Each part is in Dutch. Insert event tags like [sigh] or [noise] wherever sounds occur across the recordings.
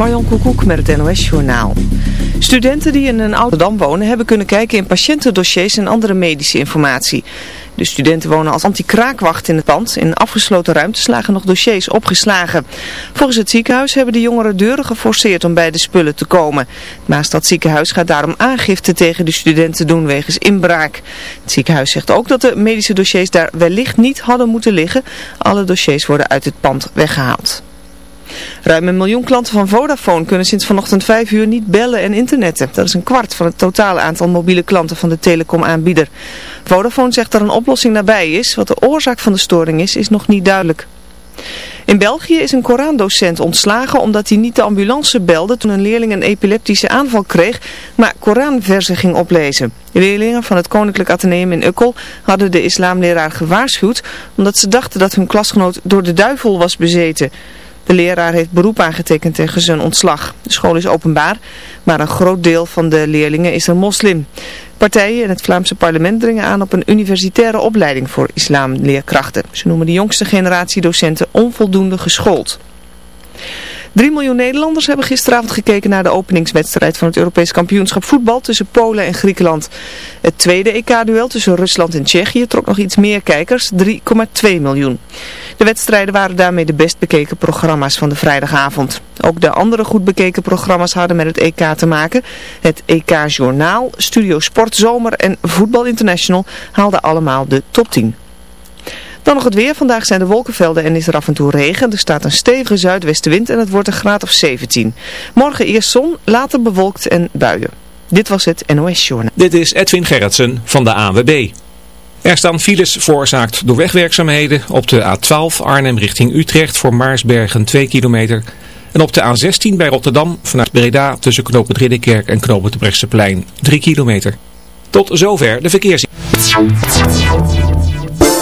Marjon Koekoek met het NOS Journaal. Studenten die in een Amsterdam wonen hebben kunnen kijken in patiëntendossiers en andere medische informatie. De studenten wonen als anti-kraakwacht in het pand. In afgesloten ruimtes lagen nog dossiers opgeslagen. Volgens het ziekenhuis hebben de jongeren deuren geforceerd om bij de spullen te komen. Naast dat ziekenhuis gaat daarom aangifte tegen de studenten doen wegens inbraak. Het ziekenhuis zegt ook dat de medische dossiers daar wellicht niet hadden moeten liggen. Alle dossiers worden uit het pand weggehaald. Ruim een miljoen klanten van Vodafone kunnen sinds vanochtend 5 uur niet bellen en internetten. Dat is een kwart van het totale aantal mobiele klanten van de telecomaanbieder. Vodafone zegt dat een oplossing nabij is. Wat de oorzaak van de storing is, is nog niet duidelijk. In België is een Korandocent ontslagen omdat hij niet de ambulance belde toen een leerling een epileptische aanval kreeg, maar Koranversen ging oplezen. Leerlingen van het Koninklijk Atheneum in Ukkel hadden de islamleraar gewaarschuwd omdat ze dachten dat hun klasgenoot door de duivel was bezeten. De leraar heeft beroep aangetekend tegen zijn ontslag. De school is openbaar, maar een groot deel van de leerlingen is een moslim. Partijen in het Vlaamse parlement dringen aan op een universitaire opleiding voor islamleerkrachten. Ze noemen de jongste generatie docenten onvoldoende geschoold. 3 miljoen Nederlanders hebben gisteravond gekeken naar de openingswedstrijd van het Europees kampioenschap voetbal tussen Polen en Griekenland. Het tweede EK-duel tussen Rusland en Tsjechië trok nog iets meer kijkers, 3,2 miljoen. De wedstrijden waren daarmee de best bekeken programma's van de vrijdagavond. Ook de andere goed bekeken programma's hadden met het EK te maken. Het EK Journaal, Studio Sport Zomer en Voetbal International haalden allemaal de top 10. Dan nog het weer. Vandaag zijn de wolkenvelden en is er af en toe regen. Er staat een stevige zuidwestenwind en het wordt een graad of 17. Morgen eerst zon, later bewolkt en buien. Dit was het NOS Journal. Dit is Edwin Gerritsen van de ANWB. Er staan files veroorzaakt door wegwerkzaamheden op de A12 Arnhem richting Utrecht voor Maarsbergen 2 kilometer. En op de A16 bij Rotterdam vanuit Breda tussen knooppunt Ridderkerk en knooppunt Brechtseplein 3 kilometer. Tot zover de verkeers.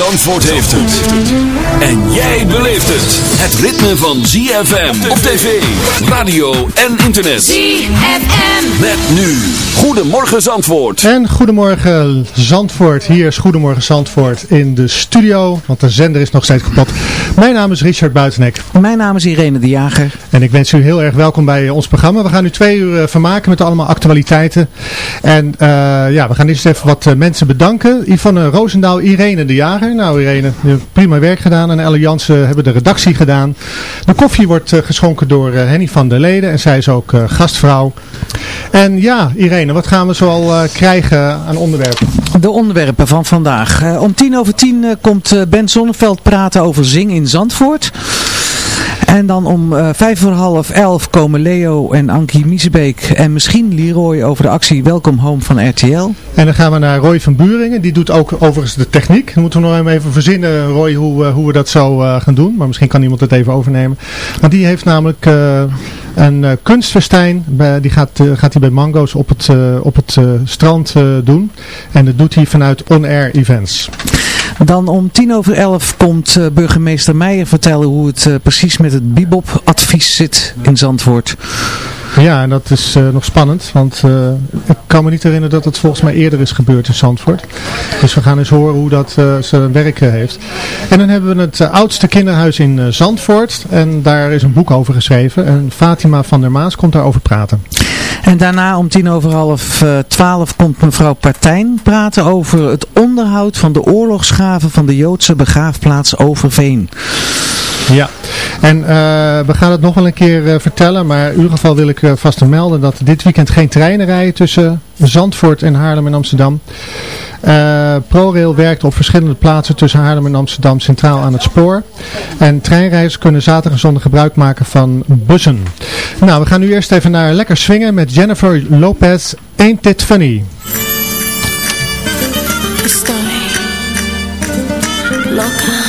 Zandvoort heeft het. En jij beleeft het. Het ritme van ZFM op tv, radio en internet. ZFM. Met nu. Goedemorgen Zandvoort. En goedemorgen Zandvoort. Hier is Goedemorgen Zandvoort in de studio, want de zender is nog steeds kapot. Mijn naam is Richard Buitenek. Mijn naam is Irene de Jager. En ik wens u heel erg welkom bij ons programma. We gaan u twee uur eh, vermaken met allemaal actualiteiten. En eh, ja, we gaan eerst even wat eh, mensen bedanken. Yvonne Roosendaal, Irene de Jager. Nou Irene, je prima werk gedaan. En Elle Jansen hebben de redactie gedaan. De koffie wordt geschonken door Henny van der Leden. En zij is ook gastvrouw. En ja, Irene, wat gaan we zoal krijgen aan onderwerpen? De onderwerpen van vandaag. Om tien over tien komt Ben Zonneveld praten over Zing in Zandvoort. En dan om eh, vijf voor half elf komen Leo en Ankie Miezebeek en misschien Leroy over de actie Welkom Home van RTL. En dan gaan we naar Roy van Buringen. Die doet ook overigens de techniek. Dan moeten we nog even verzinnen, Roy, hoe, eh, hoe we dat zo eh, gaan doen. Maar misschien kan iemand het even overnemen. Want die heeft namelijk een kunstfestijn. Bij- die gaat, gaat hij bij Mango's op het, op het strand doen. En dat doet hij vanuit On Air Events. Dan om tien over elf komt eh, burgemeester Meijer vertellen hoe het eh, precies met het Bibop-advies zit in Zandvoort. Ja, en dat is eh, nog spannend, want eh, ik kan me niet herinneren dat het volgens mij eerder is gebeurd in Zandvoort. Dus we gaan eens horen hoe dat eh, zijn werk eh, heeft. En dan hebben we het oudste kinderhuis in Zandvoort en daar is een boek over geschreven. En Fatima van der Maas komt daarover praten. En daarna om tien over half twaalf komt mevrouw Partijn praten over het onderhoud van de oorlogsgraven van de Joodse begraafplaats Overveen. Ja, en eh, we gaan het nog wel een keer eh, vertellen, maar in ieder geval wil ik eh, vast melden dat dit weekend geen treinen rijden tussen Zandvoort en Haarlem en Amsterdam. Eh, ProRail werkt op verschillende plaatsen tussen Haarlem en Amsterdam centraal aan het spoor. En treinreizigers kunnen zaterdag en zondag gebruik maken van bussen. Nou, we gaan nu eerst even naar Lekker Swingen met Jennifer Lopez, Ain't It Funny. Loca,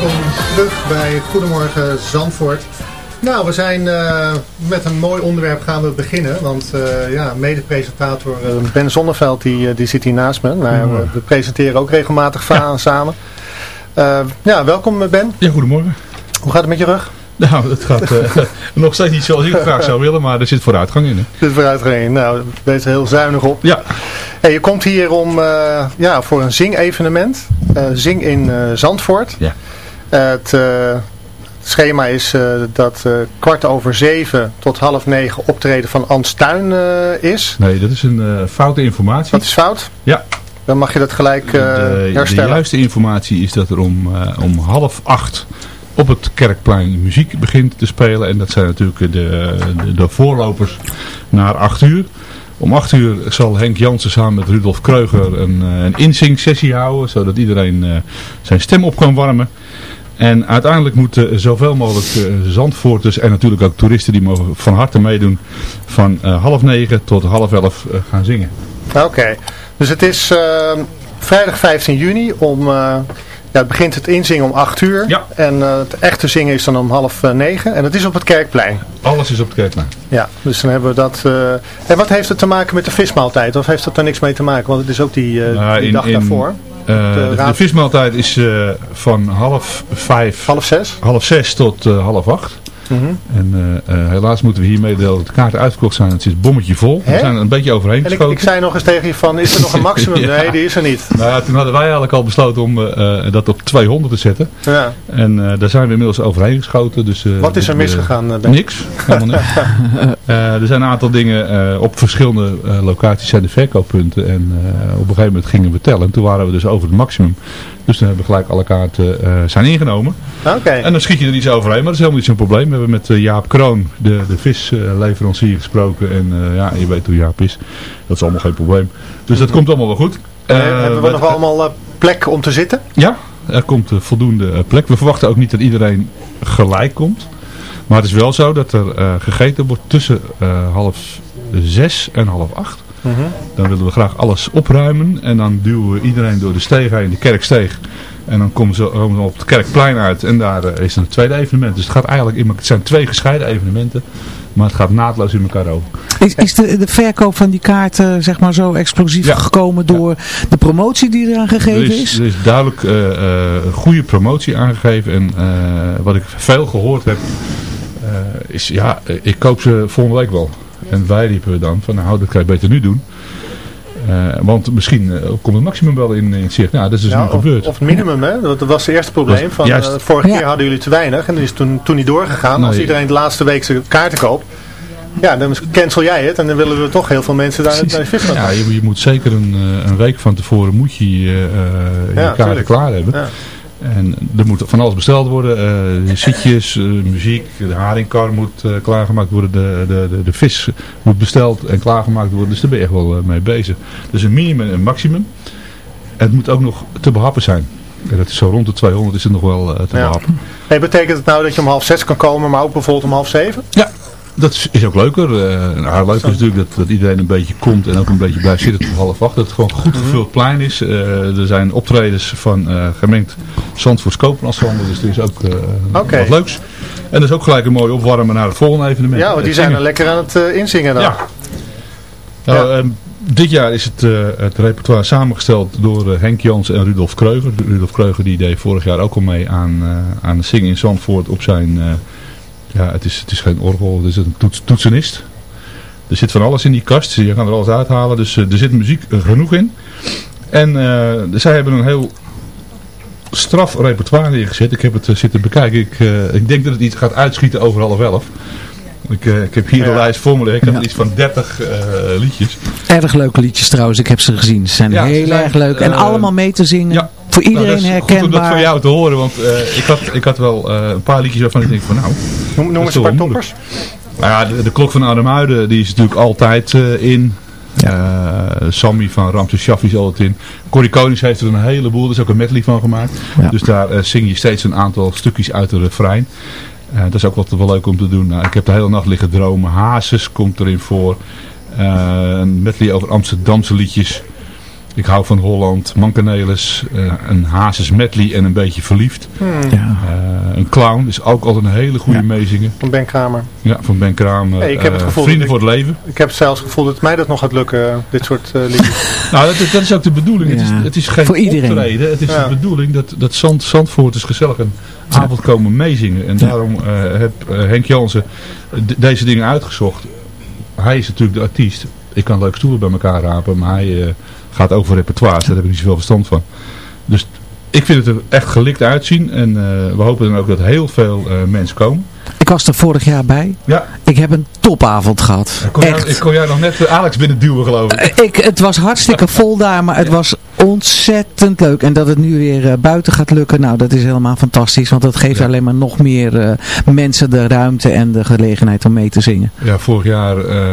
welkom terug bij Goedemorgen Zandvoort. Nou, we zijn eh, met een mooi onderwerp gaan we beginnen. Want eh, ja, mede-presentator eh, Ben Zonneveld die, die zit hier naast me. Nou, we, we presenteren ook regelmatig va- [laughs] samen. Eh, ja, welkom Ben. Ja, goedemorgen. Hoe gaat het met je rug? Nou, dat gaat eh, [laughs] nog steeds niet zoals ik het graag zou willen, maar er zit vooruitgang in. Hè? Er zit vooruitgang in. Nou, wees er heel zuinig op. Ja. Hey, je komt hier om, eh, ja, voor een zing-evenement. Eh, zing in eh, Zandvoort. Ja. Het eh, schema is eh, dat eh, kwart over zeven tot half negen optreden van Ans Tuin is. Nee, dat is een foute informatie. Dat is fout. Ja. Dan mag je dat gelijk eh, de, de herstellen. juiste informatie is dat er om, om half acht op het Kerkplein muziek begint te spelen. En dat zijn natuurlijk de, de, de voorlopers naar acht uur. Om acht uur zal Henk Jansen samen met Rudolf Kreuger een, een insing-sessie houden. Zodat iedereen zijn stem op kan warmen. En uiteindelijk moeten zoveel mogelijk eh, Zandvoorters en natuurlijk ook toeristen die mogen van harte meedoen. Van eh, half negen tot half elf eh, gaan zingen. Oké, dus het is eh, vrijdag 15 juni om, eh, ja, het begint het inzingen om 8 uur. Ja. En eh, het echte zingen is dan om half eh, negen. En dat is op het Kerkplein. Alles is op het Kerkplein. Ja, dus dan hebben we dat. eh, En wat heeft het te maken met de vismaaltijd? Of heeft dat er niks mee te maken? Want het is ook die, eh, Nou, die in- dag in- daarvoor. Eh, de, vismaaltijd is eh, van half vijf, Half zes. half zes tot eh, half acht. Mhm. En eh, eh, helaas moeten we hier meedelen dat de kaarten uitverkocht zijn. Het is bommetje vol. We zijn er een beetje overheen En ik, ik zei nog eens tegen je van, is er nog een [laughs] maximum? Ja. Nee, die is er niet. Nou ja, toen hadden wij eigenlijk al besloten om eh, dat op 200 te zetten. Ja. En daar zijn we inmiddels overheen geschoten. Dus, Wat is er misgegaan? Niks. Helemaal niks. [laughs] Er zijn een aantal dingen op verschillende locaties zijn de verkooppunten. En op een gegeven moment gingen we tellen. En toen waren we dus over het maximum. Dus toen hebben we gelijk alle kaarten zijn ingenomen. Oké. En dan schiet je er iets overheen, maar dat is helemaal niet zo'n probleem. We hebben met eh, Jaap Kroon, de, de visleverancier, gesproken. En eh, ja, je weet hoe Jaap is. Dat is allemaal geen probleem. Dus dat komt allemaal wel goed. Eh, hebben we nog allemaal plek om te zitten? Ja, er komt voldoende plek. We verwachten ook niet dat iedereen gelijk komt. Maar het is wel zo dat er gegeten wordt tussen half zes en half acht. Mhm. Dan willen we graag alles opruimen. En dan duwen we iedereen door de steeg heen, de kerksteeg. En dan komen ze, op het kerkplein uit. En daar eh, is een tweede evenement. Dus het gaat eigenlijk in, het zijn twee gescheiden evenementen. Maar het gaat naadloos in elkaar over. Is, is de, de verkoop van die kaarten zeg maar zo explosief Ja. gekomen door de promotie die eraan Er gegeven is, is? er is duidelijk eh, eh, een goede promotie aangegeven. En eh, wat ik veel gehoord heb, eh, is ja, eh, ik koop ze volgende week wel. En wij riepen dan van nou, dat kan je beter nu doen. Eh, want misschien eh, komt het maximum wel in, in zicht. Nou, dat is dus Ja, nu of, gebeurd. of het minimum, hè? Dat was het eerste probleem. Was- Van, juist. eh, vorige Ja. keer hadden jullie te weinig en dat is toen, toen niet doorgegaan. Als iedereen de laatste week zijn kaarten koopt, ja, dan cancel jij het en dan willen we toch heel veel mensen daar naar de vismarkt. Ja, je, je moet zeker een, eh, een week van tevoren moet je eh, eh, je Ja, kaarten tuurlijk. klaar hebben. En er moet van alles besteld worden. eh, de zitjes, eh, muziek, de haringkar moet eh, klaargemaakt worden. De, de, de, de vis moet besteld en klaargemaakt worden. Dus daar ben je echt wel eh, mee bezig. Dus een minimum en een maximum. Het moet ook nog te behappen zijn. En dat is zo rond de 200 is het nog wel eh, te Ja. behappen. Hey, betekent het nou dat je om half zes kan komen, maar ook bijvoorbeeld om half zeven? Ja, dat is, ook leuker. Eh nou, leuk is natuurlijk dat, dat iedereen een beetje komt en ook een beetje blijft zitten tot half acht. Dat het gewoon goed gevuld plein is. Eh, er zijn optredens van eh, gemengd Zandvoorts Kopenensemble, dus er is ook eh, wat leuks. En dat is ook gelijk een mooi opwarmen naar het volgende evenement. Ja, want die zijn er lekker aan het eh, inzingen dan. Ja. Nou, ehm, dit jaar is het, eh, het repertoire samengesteld door eh, Henk Jans en Rudolf Kreuger. Rudolf Kreuger die deed vorig jaar ook al mee aan, eh, aan de zingen in Zandvoort op zijn... ja, het is, het is geen orgel, het is een toets, toetsenist. Er zit van alles in die kast, je kan er alles uithalen, dus eh, er zit muziek eh, genoeg in. En eh, zij hebben een heel straf repertoire neergezet. Ik heb het zitten bekijken. Ik, ik denk dat het iets gaat uitschieten over half elf. Ik, ik heb hier de Ja. lijst voor me liggen. Ik heb iets van 30 eh, liedjes. Erg leuke liedjes trouwens, ik heb ze gezien. Ze zijn Ja, heel erg leuk. En allemaal mee te zingen. ja. Voor Nou, iedereen dat is herkenbaar. Goed om dat van jou te horen, want eh, ik, had, ik had wel eh, een paar liedjes waarvan ik denk van nou... Noem, eens een wel paar toppers. Nou ja, de, de klok van Arnhem die is natuurlijk altijd eh, in. Eh, Sammy van Ramses Shaffi is altijd in. Corrie Konings heeft er een heleboel, er is ook een medley van gemaakt. Ja. Dus daar zing je steeds een aantal stukjes uit de refrein. Eh, dat is ook wat wel leuk om te doen. Nou, ik heb de hele nacht liggen dromen. Hazes komt erin voor. Eh, een medley over Amsterdamse liedjes. Ik hou van Holland, Mankenelis, uh, een Hazes medley en een beetje verliefd. Hmm. Ja. Uh, een clown is ook altijd een hele goede Ja. meezingen. Van Ben Kramer. Ja, van Ben Kramer. Hey, ik heb het Uh, gevoel Vrienden dat voor het leven. Ik heb zelfs het gevoel dat mij dat nog gaat lukken, dit soort uh, liedjes. [laughs] Nou, dat, is- dat is ook de bedoeling. Het, is, het is geen Voor iedereen. optreden. Het is Ja. de bedoeling dat, dat Zand, Zandvoorters gezellig een avond komen meezingen. En Ja. daarom uh, heb uh, Henk Jansen deze dingen uitgezocht. Hij is natuurlijk de artiest. Ik kan leuke stoelen bij elkaar rapen, maar hij uh, gaat over repertoires. Daar heb ik niet zoveel verstand van. Dus ik vind het er echt gelikt uitzien. En uh, we hopen dan ook dat heel veel uh, mensen komen. Ik was er vorig jaar bij. Ja. Ik heb een topavond gehad. Kon jij, Echt. ik kon jij nog net uh, Alex binnen duwen geloof ik. Eh, Ik, het was hartstikke [laughs] vol daar, maar het was ontzettend leuk. En dat het nu weer eh, buiten gaat lukken, nou dat is helemaal fantastisch. Want dat geeft Ja. alleen maar nog meer eh, mensen de ruimte en de gelegenheid om mee te zingen. Ja, vorig jaar uh,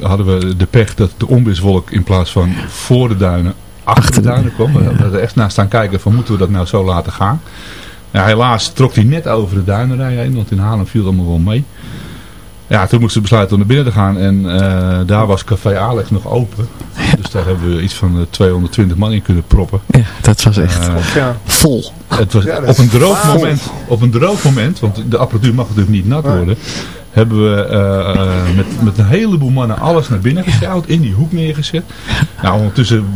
hadden we de pech dat de onweerswolk in plaats van voor de duinen achter, de duinen kwam. We hadden er echt naar staan kijken van moeten we dat nou zo laten gaan. Ja, helaas trok hij net over de duinenrij heen, want in Haarlem viel het allemaal wel mee. Ja, toen moesten we besluiten om naar binnen te gaan en uh, daar was Café Alex nog open. Dus daar hebben we iets van uh, 220 man in kunnen proppen. Ja, dat was echt Uh, ja. vol. het was Ja, dat op een droog moment, op een droog moment, want de apparatuur mag natuurlijk niet nat Nee. worden, hebben we uh, uh, met, met een heleboel mannen alles naar binnen gesjouwd, in die hoek neergezet. Nou, ondertussen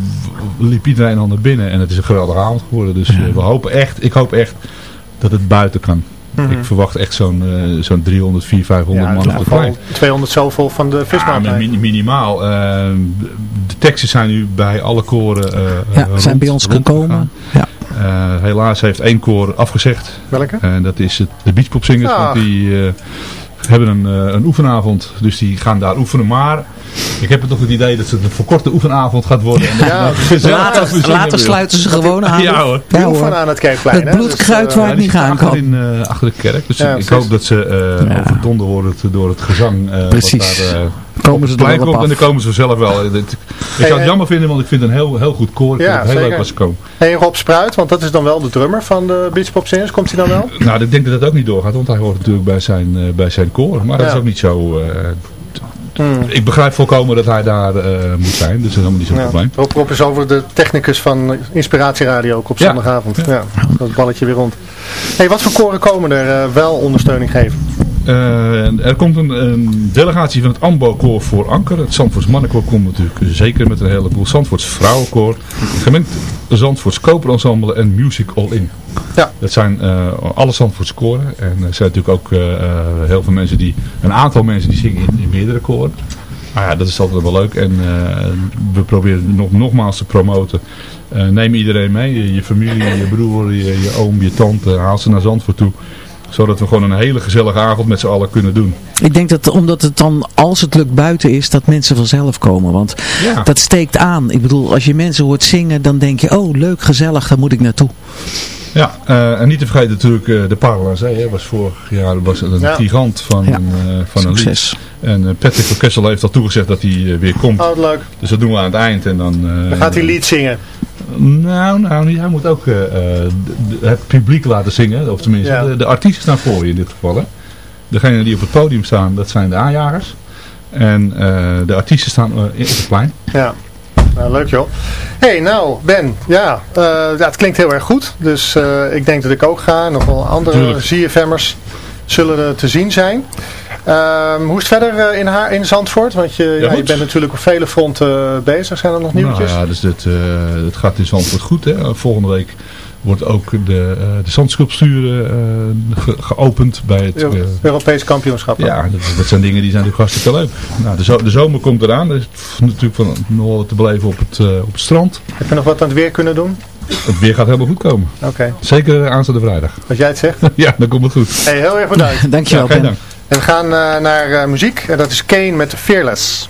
liep iedereen al naar binnen en het is een geweldige avond geworden. Dus uh, we hopen echt, ik hoop echt dat het buiten kan. Mhm. Ik verwacht echt zo'n uh, zo'n 300, 400, 500 Ja, man dat op de plein. 200 zoveel van de Ja, maar min- minimaal. Uh, de teksten zijn nu bij alle koren uh, Ja, zijn bij ons gekomen. Ja. Uh, helaas heeft één koor afgezegd. Welke? En dat is het, de Beachpopzingers. Ah. Want die uh, hebben een, uh, een oefenavond. Dus die gaan daar oefenen. Maar ik heb toch het idee dat het een verkorte oefenavond gaat worden. En Ja, Later, sluiten ze gewoon aan. Ja hoor. Die Ja, hoor. aan het Kerkplein. Het hè? bloedkruid Dus, waar eh, het die niet gaan kan. in, uh, achter de kerk. Dus Ja, ik hoop dat ze uh, Ja. overdonder worden door het gezang. Uh, Precies. Wat daar, uh, Komen ze er het komt. En dan komen ze zelf wel. Ik Hey, zou het jammer vinden, want ik vind het een heel, heel goed koor. Ik Ja, vind het heel zeker. leuk als ze komen. Hey, Rob Spruit, want dat is dan wel de drummer van de Beachpop Singers. Komt hij dan wel? Nou, ik denk dat dat ook niet doorgaat, want hij hoort natuurlijk bij zijn, bij zijn koor. Maar dat is ook niet zo... Uh, Hmm. ik begrijp volkomen dat hij daar uh, moet zijn, dus dat is helemaal niet zo'n Ja. probleem. Rob, Rob is over de technicus van Inspiratieradio ook op Ja. zondagavond. Ja. dat balletje weer rond. Hey, wat voor koren komen er uh, wel ondersteuning geven? Uh, er komt een, een, delegatie van het AMBO-koor voor Anker. Het Zandvoorts mannenkoor komt natuurlijk zeker met een heleboel. Zandvoorts vrouwenkoor. Gemengd Zandvoorts koperensemble en Music All In. Ja. Dat zijn uh, alle Zandvoorts koren. En er zijn natuurlijk ook uh, heel veel mensen die, een aantal mensen die zingen in, in meerdere koren. Maar ja, dat is altijd wel leuk. En we proberen nog, nogmaals te promoten. neem iedereen mee. Je, je familie, je broer, je, je oom, je tante. Haal ze naar Zandvoort toe zodat we gewoon een hele gezellige avond met z'n allen kunnen doen. Ik denk dat omdat het dan, als het lukt buiten is, dat mensen vanzelf komen. Want ja. dat steekt aan. Ik bedoel, als je mensen hoort zingen, dan denk je, oh leuk, gezellig, daar moet ik naartoe. Ja, uh, en niet te vergeten natuurlijk uh, de Zee. Hè, was vorig jaar was een ja. gigant van, ja. een, uh, van een lied. En uh, Patrick van Kessel heeft al toegezegd dat hij weer komt. Oh, leuk. Dus dat doen we aan het eind. En dan, dan gaat hij lied zingen. Nou, nou. Hij moet ook het publiek laten zingen. Of tenminste, ja. de, de, artiesten staan voor je in dit geval. Hè. Degenen die op het podium staan, dat zijn de aanjagers. En de artiesten staan op het plein. Ja. Nou, leuk joh. hey, nou Ben, ja, uh, ja, het klinkt heel erg goed. Dus ik denk dat ik ook ga. Nog wel andere ZFM'ers zullen er te zien zijn. Um, hoe is het verder uh, in, haar, in Zandvoort? Want je, ja, ja, je bent natuurlijk op vele fronten uh, bezig. Zijn er nog nieuwtjes? Nou ja, dus het, uh, het gaat in Zandvoort goed. Hè? Volgende week wordt ook de, de zandsculptuur ge geopend bij het... Europees kampioenschap. Ja, dat, dat, zijn dingen die zijn natuurlijk hartstikke leuk. Nou, de, zo de zomer komt eraan. Er is natuurlijk van, nog wat te beleven op het, op het strand. Heb je nog wat aan het weer kunnen doen? Het weer gaat helemaal goed komen. Oké. Okay. Zeker aanstaande vrijdag. Als jij het zegt. [laughs] ja, dan komt het goed. Hey, heel erg bedankt. [laughs] Dankjewel ja, Ben. Dank. En we gaan uh, naar uh, muziek en dat is Kane met Fearless.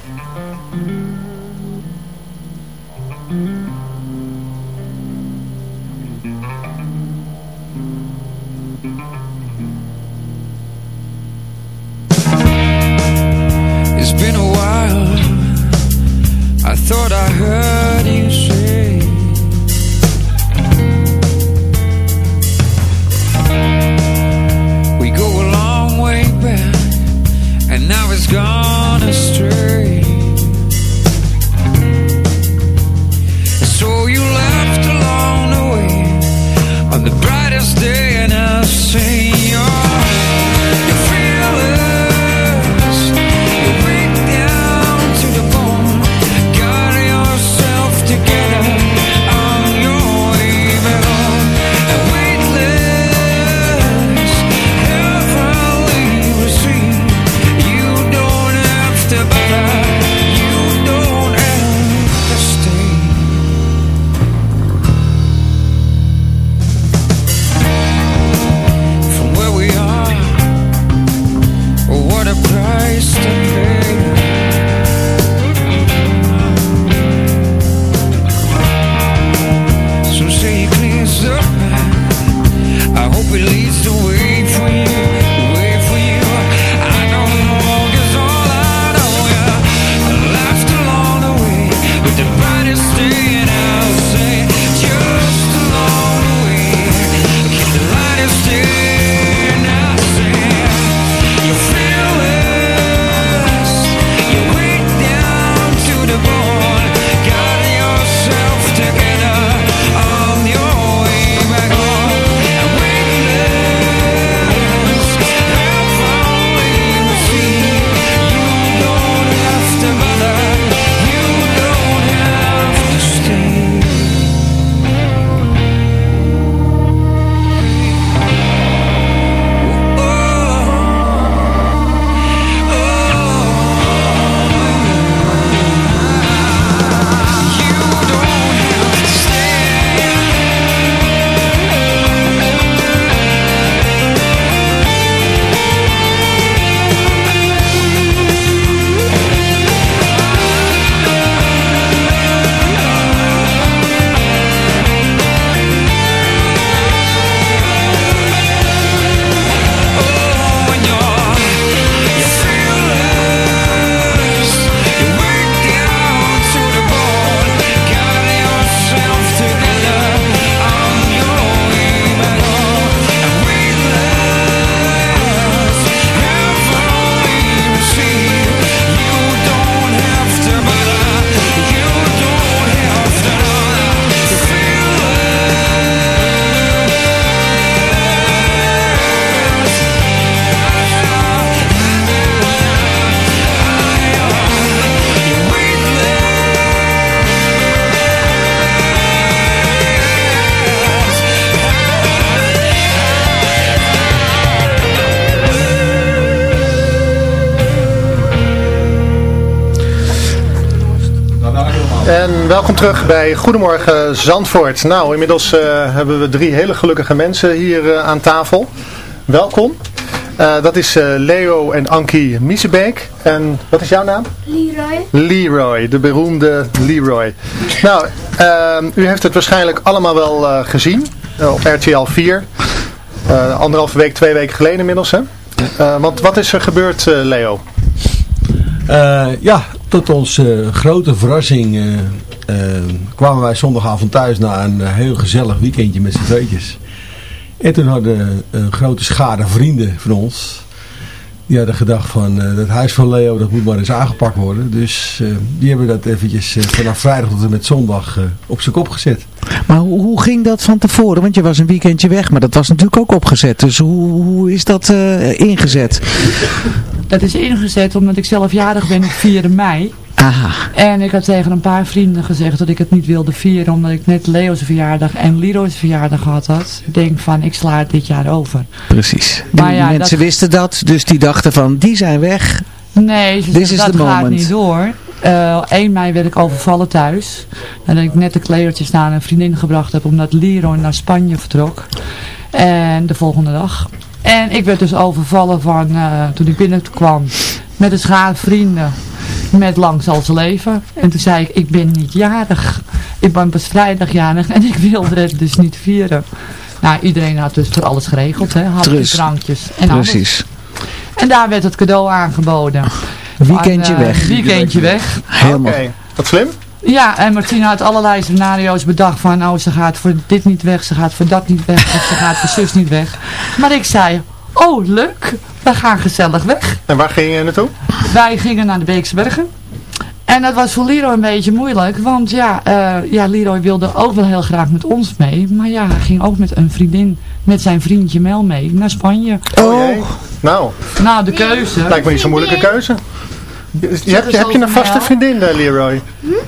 Terug bij Goedemorgen Zandvoort. Nou, inmiddels eh, hebben we drie hele gelukkige mensen hier eh, aan tafel. Welkom. Eh, dat is Leo en Ankie Miesebeek. En wat is jouw naam? Leroy. Leroy, de beroemde Leroy. Nou, ehm, u heeft het waarschijnlijk allemaal wel gezien op RTL 4. anderhalve week, twee weken geleden inmiddels, hè? want wat is er gebeurd, Leo? ja, tot onze grote verrassing kwamen wij zondagavond thuis na een eh, heel gezellig weekendje met z'n tweetjes. En toen hadden een grote schade vrienden van ons, die hadden gedacht van het huis van Leo, dat moet maar eens aangepakt worden. Dus die hebben dat eventjes vanaf vrijdag tot en met zondag op zijn kop gezet. Maar hoe, hoe, ging dat van tevoren? Want je was een weekendje weg, maar dat was natuurlijk ook opgezet. Dus hoe, hoe is dat ingezet? Dat is ingezet omdat ik zelf jarig ben op 4 mei. Aha. En ik had tegen een paar vrienden gezegd dat ik het niet wilde vieren. Omdat ik net Leo's verjaardag en Leroy's verjaardag gehad had. Ik denk van, ik sla het dit jaar over. Precies. Maar ja, mensen wisten dat, dus die dachten van, die zijn weg. Nee, ze zeggen, dat gaat niet door. Uh, eh, 1 mei werd ik overvallen thuis. Nadat ik net de kleertjes naar een vriendin gebracht heb. Omdat Leroy naar Spanje vertrok. En de volgende dag. En ik werd dus overvallen van, uh, toen ik binnenkwam met een schaar vrienden met lang zal ze leven. En toen zei ik, ik ben niet jarig. Ik ben pas vrijdag jarig en ik wilde het dus niet vieren. Nou, iedereen had dus voor alles geregeld, hè. Hapjes, drankjes en alles. Precies. En daar werd het cadeau aangeboden. Weekendje uh, weg. Weekendje weg. Helemaal. Oké, wat slim. Ja, en Martina had allerlei scenario's bedacht van, oh, ze gaat voor dit niet weg, ze gaat voor dat niet weg, of ze gaat voor zus niet weg. Maar ik zei, oh, leuk, we gaan gezellig weg. En waar ging je naartoe? Wij gingen naar de Beekse Bergen. En dat was voor Leroy een beetje moeilijk, want ja, uh, ja, Leroy wilde ook wel heel graag met ons mee. Maar ja, hij ging ook met een vriendin, met zijn vriendje Mel mee, naar Spanje. Oh, Nou. Nou, de keuze. Lijkt me niet zo'n moeilijke keuze. Je, hebt, heb je een vaste vriendin, uh, Leroy?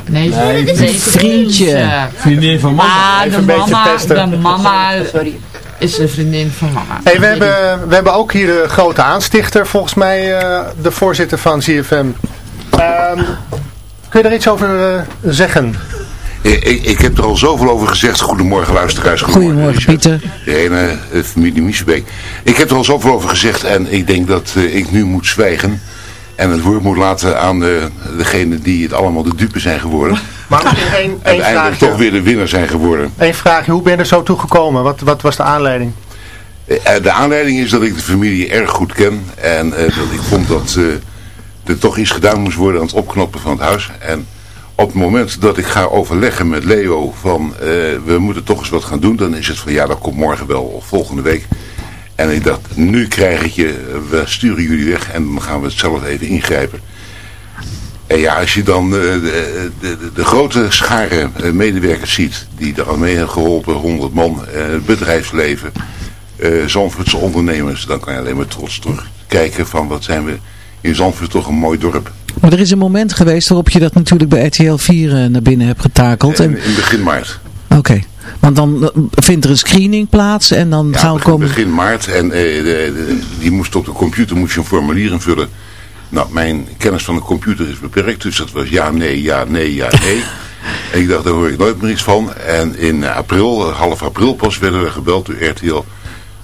Nee, nee, een vriendje. Vriendin van mama. Ah, de mama, de mama Sorry. Is een vriendin van mama. Hey, we, hebben, we hebben ook hier de grote aanstichter, volgens mij uh, de voorzitter van ZFM. Um, ehm, kun je er iets over uh, zeggen? Ik, ik, heb er al zoveel over gezegd. Goedemorgen luisteraars. Goedemorgen, Goedemorgen Pieter. De ene familie Miesbeek. Ik heb er al zoveel over gezegd en ik denk dat uh, ik nu moet zwijgen. En het woord moet laten aan de, degene die het allemaal de dupe zijn geworden. Maar [laughs] één, één vraagje. toch weer de winnaar zijn geworden. Eén vraagje, hoe ben je er zo toe gekomen? Wat, wat was de aanleiding? Eh, de aanleiding is dat ik de familie erg goed ken. En uh, dat ik vond dat uh, er toch iets gedaan moest worden aan het opknoppen van het huis. En op het moment dat ik ga overleggen met Leo van we moeten toch eens wat gaan doen. Dan is het van ja dat komt morgen wel of volgende week. En ik dacht, nu krijg ik je, we sturen jullie weg en dan gaan we het zelf even ingrijpen. En ja, als je dan de, de, de, de grote schare eh, medewerkers ziet, die er al mee hebben geholpen, 100 man, eh, het bedrijfsleven, Zandvoortse ondernemers, dan kan je alleen maar trots terugkijken van wat zijn we in Zandvoort toch een mooi dorp. Maar er is een moment geweest waarop je dat natuurlijk bij RTL 4 naar binnen hebt getakeld. In, in begin maart. Oké. Want dan eh, vindt er een screening plaats en dan ja, gaan we komen... begin maart en eh, die moest op de computer moest je een formulier invullen. Nou, mijn kennis van de computer is beperkt, dus dat was ja, nee, ja, nee, ja, nee. en [laughs] ik dacht, daar hoor ik nooit meer iets van. En in april, half april pas, werden we gebeld door RTL.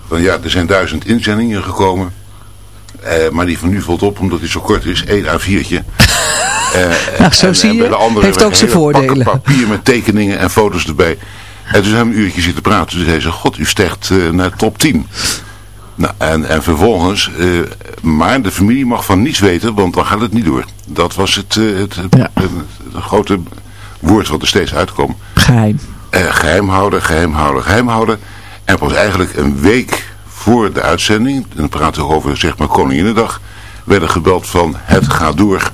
Van ja, er zijn duizend inzendingen gekomen. Eh, maar die van nu valt op omdat hij zo kort is, één A4'tje. Uh, [laughs] nou, zo en, zie je, andere heeft ook zijn voordelen. papier met tekeningen en foto's erbij. En toen hebben we een uurtje zitten praten. Toen zei ze, god, u stijgt uh, naar top 10. Nou, en, en vervolgens, uh, maar de familie mag van niets weten, want dan gaat het niet door. Dat was het, uh, het, het, ja. het, het, grote woord wat er steeds uitkwam. Geheim. geheim houden, geheim houden, geheim houden. En pas eigenlijk een week voor de uitzending, en dan praten we over zeg maar Koninginnedag, werden gebeld van het gaat door.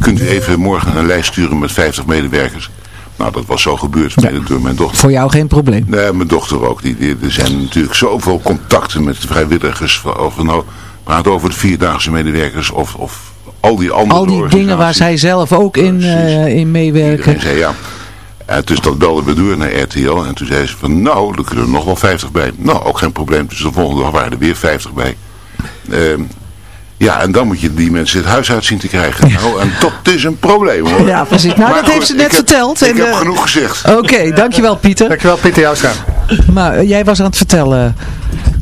kunt u even morgen een lijst sturen met 50 medewerkers? Nou, dat was zo gebeurd ja. door mijn dochter. Voor jou geen probleem? Nee, mijn dochter ook. Die, die, er zijn natuurlijk zoveel contacten met vrijwilligers. Of we nou praat over de vierdaagse medewerkers of, of al die andere Al die dingen waar zij zelf ook in, uh, in meewerken. Zei, ja. En dus dat belde we door naar RTL. En toen zei ze van nou, er kunnen er nog wel 50 bij. Nou, ook geen probleem. Dus de volgende dag waren er weer 50 bij. Uh, Ja, en dan moet je die mensen het huis uit zien te krijgen. Nou, en dat is een probleem hoor. Ja, precies. Nou, Maar dat heeft ze net ik heb- verteld. Ik en, heb eh, genoeg gezegd. Oké, dankjewel Pieter. Dankjewel Pieter Joustra. Maar eh, jij was aan het vertellen.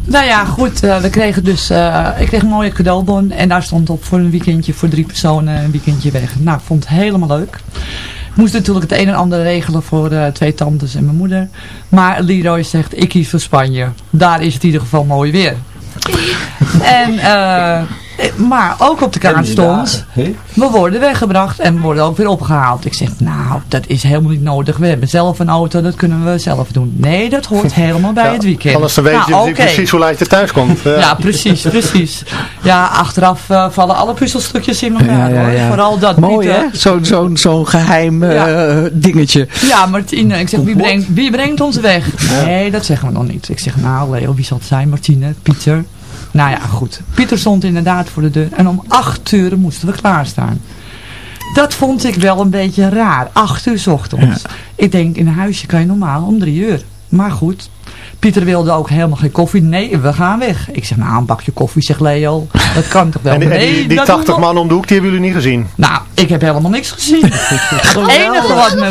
Nou ja, goed. eh, we kregen dus, eh, ik kreeg een mooie cadeaubon. En daar stond op voor een weekendje voor drie personen een weekendje weg. Nou, ik vond het helemaal leuk. Ik moest natuurlijk het een en ander regelen voor eh, twee tantes en mijn moeder. Maar Leroy zegt, ik kies voor Spanje. Daar is het in ieder geval mooi weer. [laughs] En, eh, maar ook op de kaart stond, we worden weggebracht en we worden ook weer opgehaald. Ik zeg, nou, dat is helemaal niet nodig. We hebben zelf een auto, dat kunnen we zelf doen. Nee, dat hoort helemaal bij het weekend. Anders dan weet Nou, niet precies hoe laat je thuis komt. [laughs] Ja, precies, precies. Ja, achteraf eh, vallen alle puzzelstukjes in elkaar Ja, hoor. Vooral dat Mooi Pieter- hè? Zo'n zo'n zo'n geheim eh, dingetje. Ja, Martine, ik zeg, wie brengt, wie brengt ons weg? Nee, dat zeggen we nog niet. Ik zeg, nou Leo, wie zal het zijn? Martine, Pieter. Nou ja, goed. Pieter stond inderdaad voor de deur en om acht uur moesten we klaarstaan. Dat vond ik wel een beetje raar. Acht uur 's ochtends. Ik denk, in een huisje kan je normaal om drie uur. Maar goed. Pieter wilde ook helemaal geen koffie. Nee, we gaan weg. Ik zeg, nou, een bakje koffie, zegt Leo. Dat kan toch wel? En, die- en nee, die, die dat doen 80 we- man om de hoek, die hebben jullie niet gezien. Nou, ik heb helemaal niks gezien. [laughs] Het enige wat me...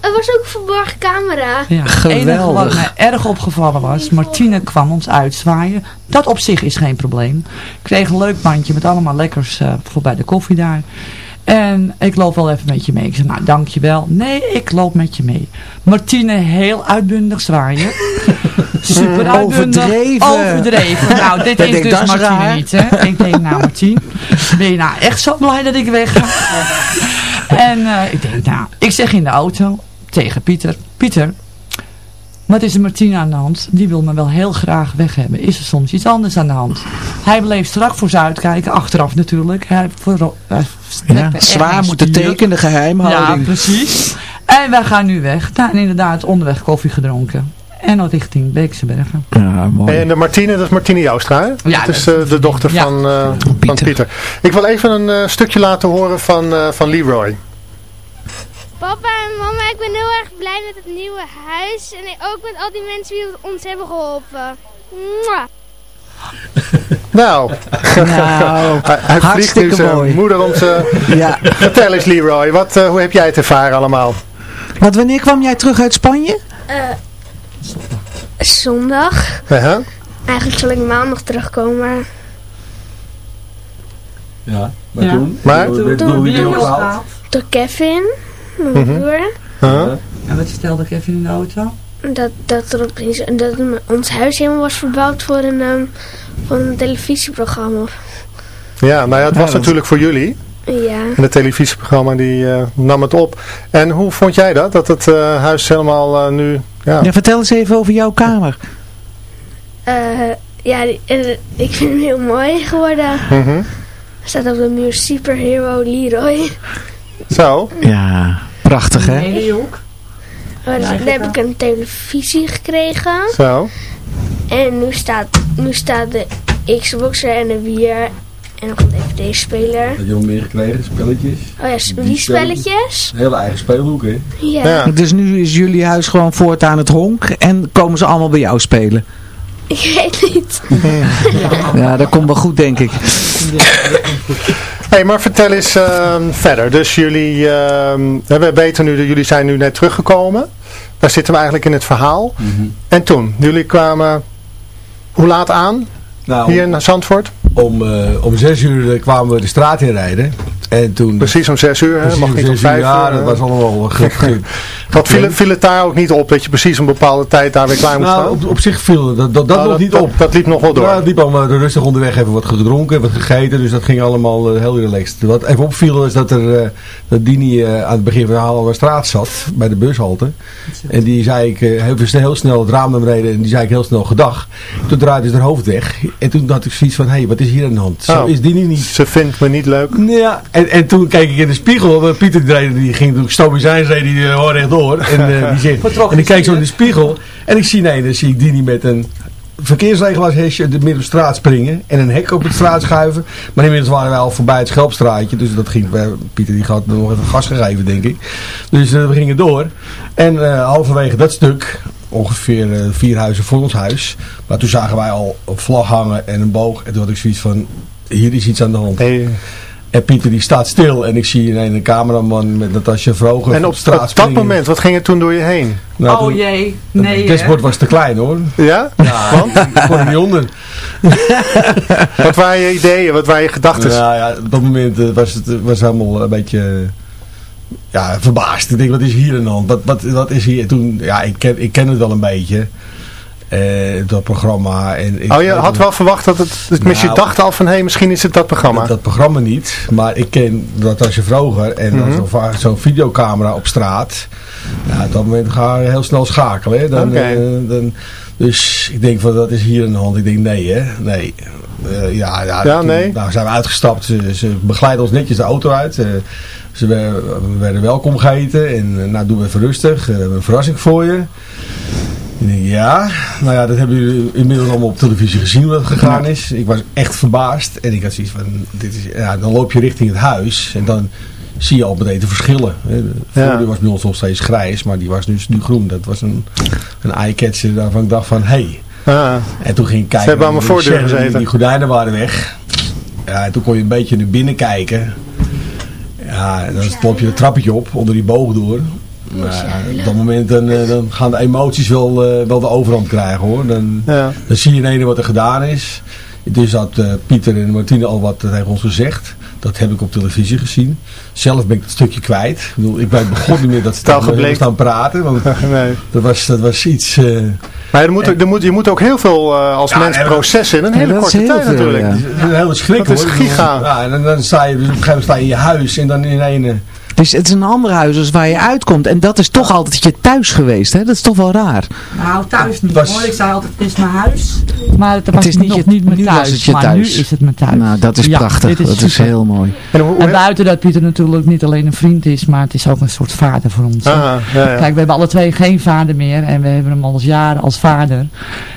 Er was ook een verborgen camera. Ja, het enige wat mij erg opgevallen was, Martine kwam ons uitzwaaien. Dat op zich is geen probleem. Ik kreeg een leuk bandje met allemaal lekkers eh, voor bij de koffie daar. En ik loop wel even met je mee. Ik zeg, nou dankjewel. Nee, ik loop met je mee. Martine heel uitbundig zwaaien. [laughs] Super uitbundig. Overdreven. Overdreven. Nou, dit [laughs] is dus Martine raar. niet. Hè? Ik denk, nou Martine, ben je nou echt zo blij dat ik weg ga? [laughs] en eh, ik denk, nou, ik zeg in de auto tegen Pieter. Pieter, wat is er Martine aan de hand? Die wil me wel heel graag weg hebben. Is er soms iets anders aan de hand? Hij bleef strak voor ze uitkijken. Achteraf natuurlijk. Hij voor, hij Ja, zwaar moeten tekenen, geheimhouding. Ja, precies. En wij gaan nu weg. En inderdaad onderweg koffie gedronken. En dan richting Beekse Bergen. Ja, mooi. En de Martine, dat is Martine Joustra, hè? Ja, dat is eh, de dochter ja. van, eh, van Pieter. Ik wil even een eh, stukje laten horen van, eh, van Leroy. Papa en mama, ik ben heel erg blij met het nieuwe huis. En ook met al die mensen die ons hebben geholpen. Mwah. [laughs] Nou, Nou, hij, hij vliegt nu hartstikke zijn mooi. moeder om. [laughs] Ja. Vertel eens Leroy, wat, eh, hoe heb jij het ervaren allemaal? Want wanneer kwam jij terug uit Spanje? Eh, zondag. Uh-huh. Eigenlijk zal ik maandag terugkomen. maar Ja, maar Ja. toen? Maar? Toen wie opgehaald? Door Kevin, mijn Mhm. broer. En wat vertelde ik even in de auto? Dat, dat, er opeens, dat ons huis helemaal was verbouwd voor een, ehm, voor een televisieprogramma. Ja, nou ja, het was dat- natuurlijk voor jullie. Ja. En het televisieprogramma die eh, nam het op. En hoe vond jij dat? Dat het eh, huis helemaal eh, nu... Ja. Ja, vertel eens even over jouw kamer. Eh, ja, die- ik vind hem heel mooi geworden. Er staat op de muur Superhero Leroy. Zo. Ja, prachtig hè? Maar dus, dan heb ik een televisie gekregen. Zo. En nu staat, nu staat de Xbox er en de Wii er. En nog een DVD-speler. Had je nog meer gekregen? Spelletjes? Oh ja, s- die spelletjes. Een hele eigen speelhoek, hè? Ja. Dus nu is jullie huis gewoon voortaan het honk en komen ze allemaal bij jou spelen. Ik weet niet. Ja, dat komt wel goed denk ik. [laughs] hey, maar vertel eens ehm, verder. Dus jullie, ehm, we weten nu dat jullie zijn nu net teruggekomen. Daar zitten we eigenlijk in het verhaal. En toen, jullie kwamen hoe laat aan? Nou, Hier naar Zandvoort? Om, eh, om zes uur eh, kwamen we de straat in rijden. En toen... Precies om zes uur, hè? Mag niet om zes uur, vijf ja, dat was allemaal ge- ge- Wat viel, het- viel het daar ook niet op dat je precies een bepaalde tijd daar weer klaar moest Nou, staan? op, op zich viel dat, dat, dat Oh, nog niet op. Dat, liep nog wel door. Nou, het liep allemaal rustig onderweg, even wat gedronken, wat gegeten, dus dat ging allemaal eh, heel relaxed. Wat even opviel is dat er, eh, dat Dini eh, aan het begin van de verhaal aan de straat zat, bij de bushalte. En die zei ik, heel, snel- heel snel het raam naar beneden en die zei ik heel snel gedag. Toen draaide ze haar hoofd weg en toen had ik zoiets van, hé, hey, wat is hier aan de hand? Zo Oh. is Dini niet. Ze vindt me niet leuk. Ja, en, en toen keek ik in de spiegel. want Pieter die, die ging toen stoom in zijn reed die uh, hoor rechtdoor. En, eh, die [laughs] zegt, en ik kijk zo in de spiegel. En ik zie nee, dan zie ik Dini met een verkeersregelaarshesje de midden op straat springen. En een hek op de straat schuiven. Maar inmiddels waren wij al voorbij het Schelpstraatje. Dus dat ging, eh, Pieter die had nog even gas gegeven denk ik. Dus eh, we gingen door. En eh, halverwege dat stuk, ongeveer eh, vier huizen voor ons huis. Maar toen zagen wij al een vlag hangen en een boog. En toen had ik zoiets van, hier is iets aan de hand. Hey. En Pieter die staat stil en ik zie ineens een cameraman met Natasja Vroger En op, straat op dat moment, wat ging er toen door je heen? Nou, oh toen- jee, nee Het dashboard was te klein hoor. Ja? Ja, [laughs] Want? ik kon er niet onder. Wat waren je ideeën, wat waren je gedachten? Nou ja, op dat moment eh, was het was helemaal een beetje eh, ja, verbaasd. Ik denk, wat is hier aan de hand? Wat, wat, wat is hier? Toen, ja, ik ken, ik ken het wel een beetje. Eh, dat programma. En ik, Oh, je had wel verwacht dat het... Dus je Nou, dacht al van, hé, misschien is het dat programma. Dat, dat programma niet, maar ik ken Natasja Vroger en dan Mhm. zo'n va- zo'n videocamera op straat. Ja, op dat moment ga je heel snel schakelen. Hè. Dan, Oké. eh, dan, dus ik denk van dat is hier de hand. Ik denk nee hè, nee. Eh, ja, ja, Ja, toen- nee? Nou zijn we uitgestapt. Ze, ze begeleiden ons netjes de auto uit. Ze werden, we werden welkom geheten. En nou doen we even rustig. We hebben een verrassing voor je. Ja, nou ja, dat hebben jullie inmiddels allemaal op televisie gezien hoe dat gegaan is. Ik was echt verbaasd. En ik had zoiets van, dit is, ja, dan loop je richting het huis. En dan zie je al meteen de verschillen. De Ja. was bij ons nog steeds grijs, maar die was nu, nu groen. Dat was een, een eye-catcher waarvan ik dacht van, hé. Ah. En toen ging ik kijken. Ze hebben allemaal die voordeur gezeten. Die, gordijnen waren weg. Ja, en toen kon je een beetje naar binnen kijken. Ja, en dan loop je een trappetje op, onder die boog door. Maar ja, op dat moment dan, eh, dan gaan de emoties wel, eh, wel de overhand krijgen hoor. Dan, Ja. dan zie je in ene wat er gedaan is. Dus had eh, Pieter en Martine al wat tegen ons gezegd. Dat heb ik op televisie gezien. Zelf ben ik dat stukje kwijt. Ik, bedoel, ik weet begon niet meer dat ze staan praten. Want [laughs] Nee. dat, was, dat was iets... eh, Maar er moet, er moet, je moet ook heel veel eh, als Ja, mens en- processen in een hele korte heel tijd veel, natuurlijk. ja. Dat is een hele schrik Dat is giga. Ja, en dan, dan sta je dus op een gegeven moment sta je in je huis en dan in een... Dus het is een ander huis als waar je uitkomt. En dat is toch altijd je thuis geweest, hè? Dat is toch wel raar. Nou, thuis niet Was- hoor. Ik zei altijd, het is mijn huis. Maar het was Het is niet nog je- niet mijn nu was thuis. het je maar thuis. nu is het mijn thuis. Nou, dat is Ja, prachtig. dat is heel mooi. En hoe, En buiten dat Pieter natuurlijk niet alleen een vriend is, maar het is ook een soort vader voor ons. Ah, ja, ja. Kijk, we hebben alle twee geen vader meer en we hebben hem al eens jaren als vader.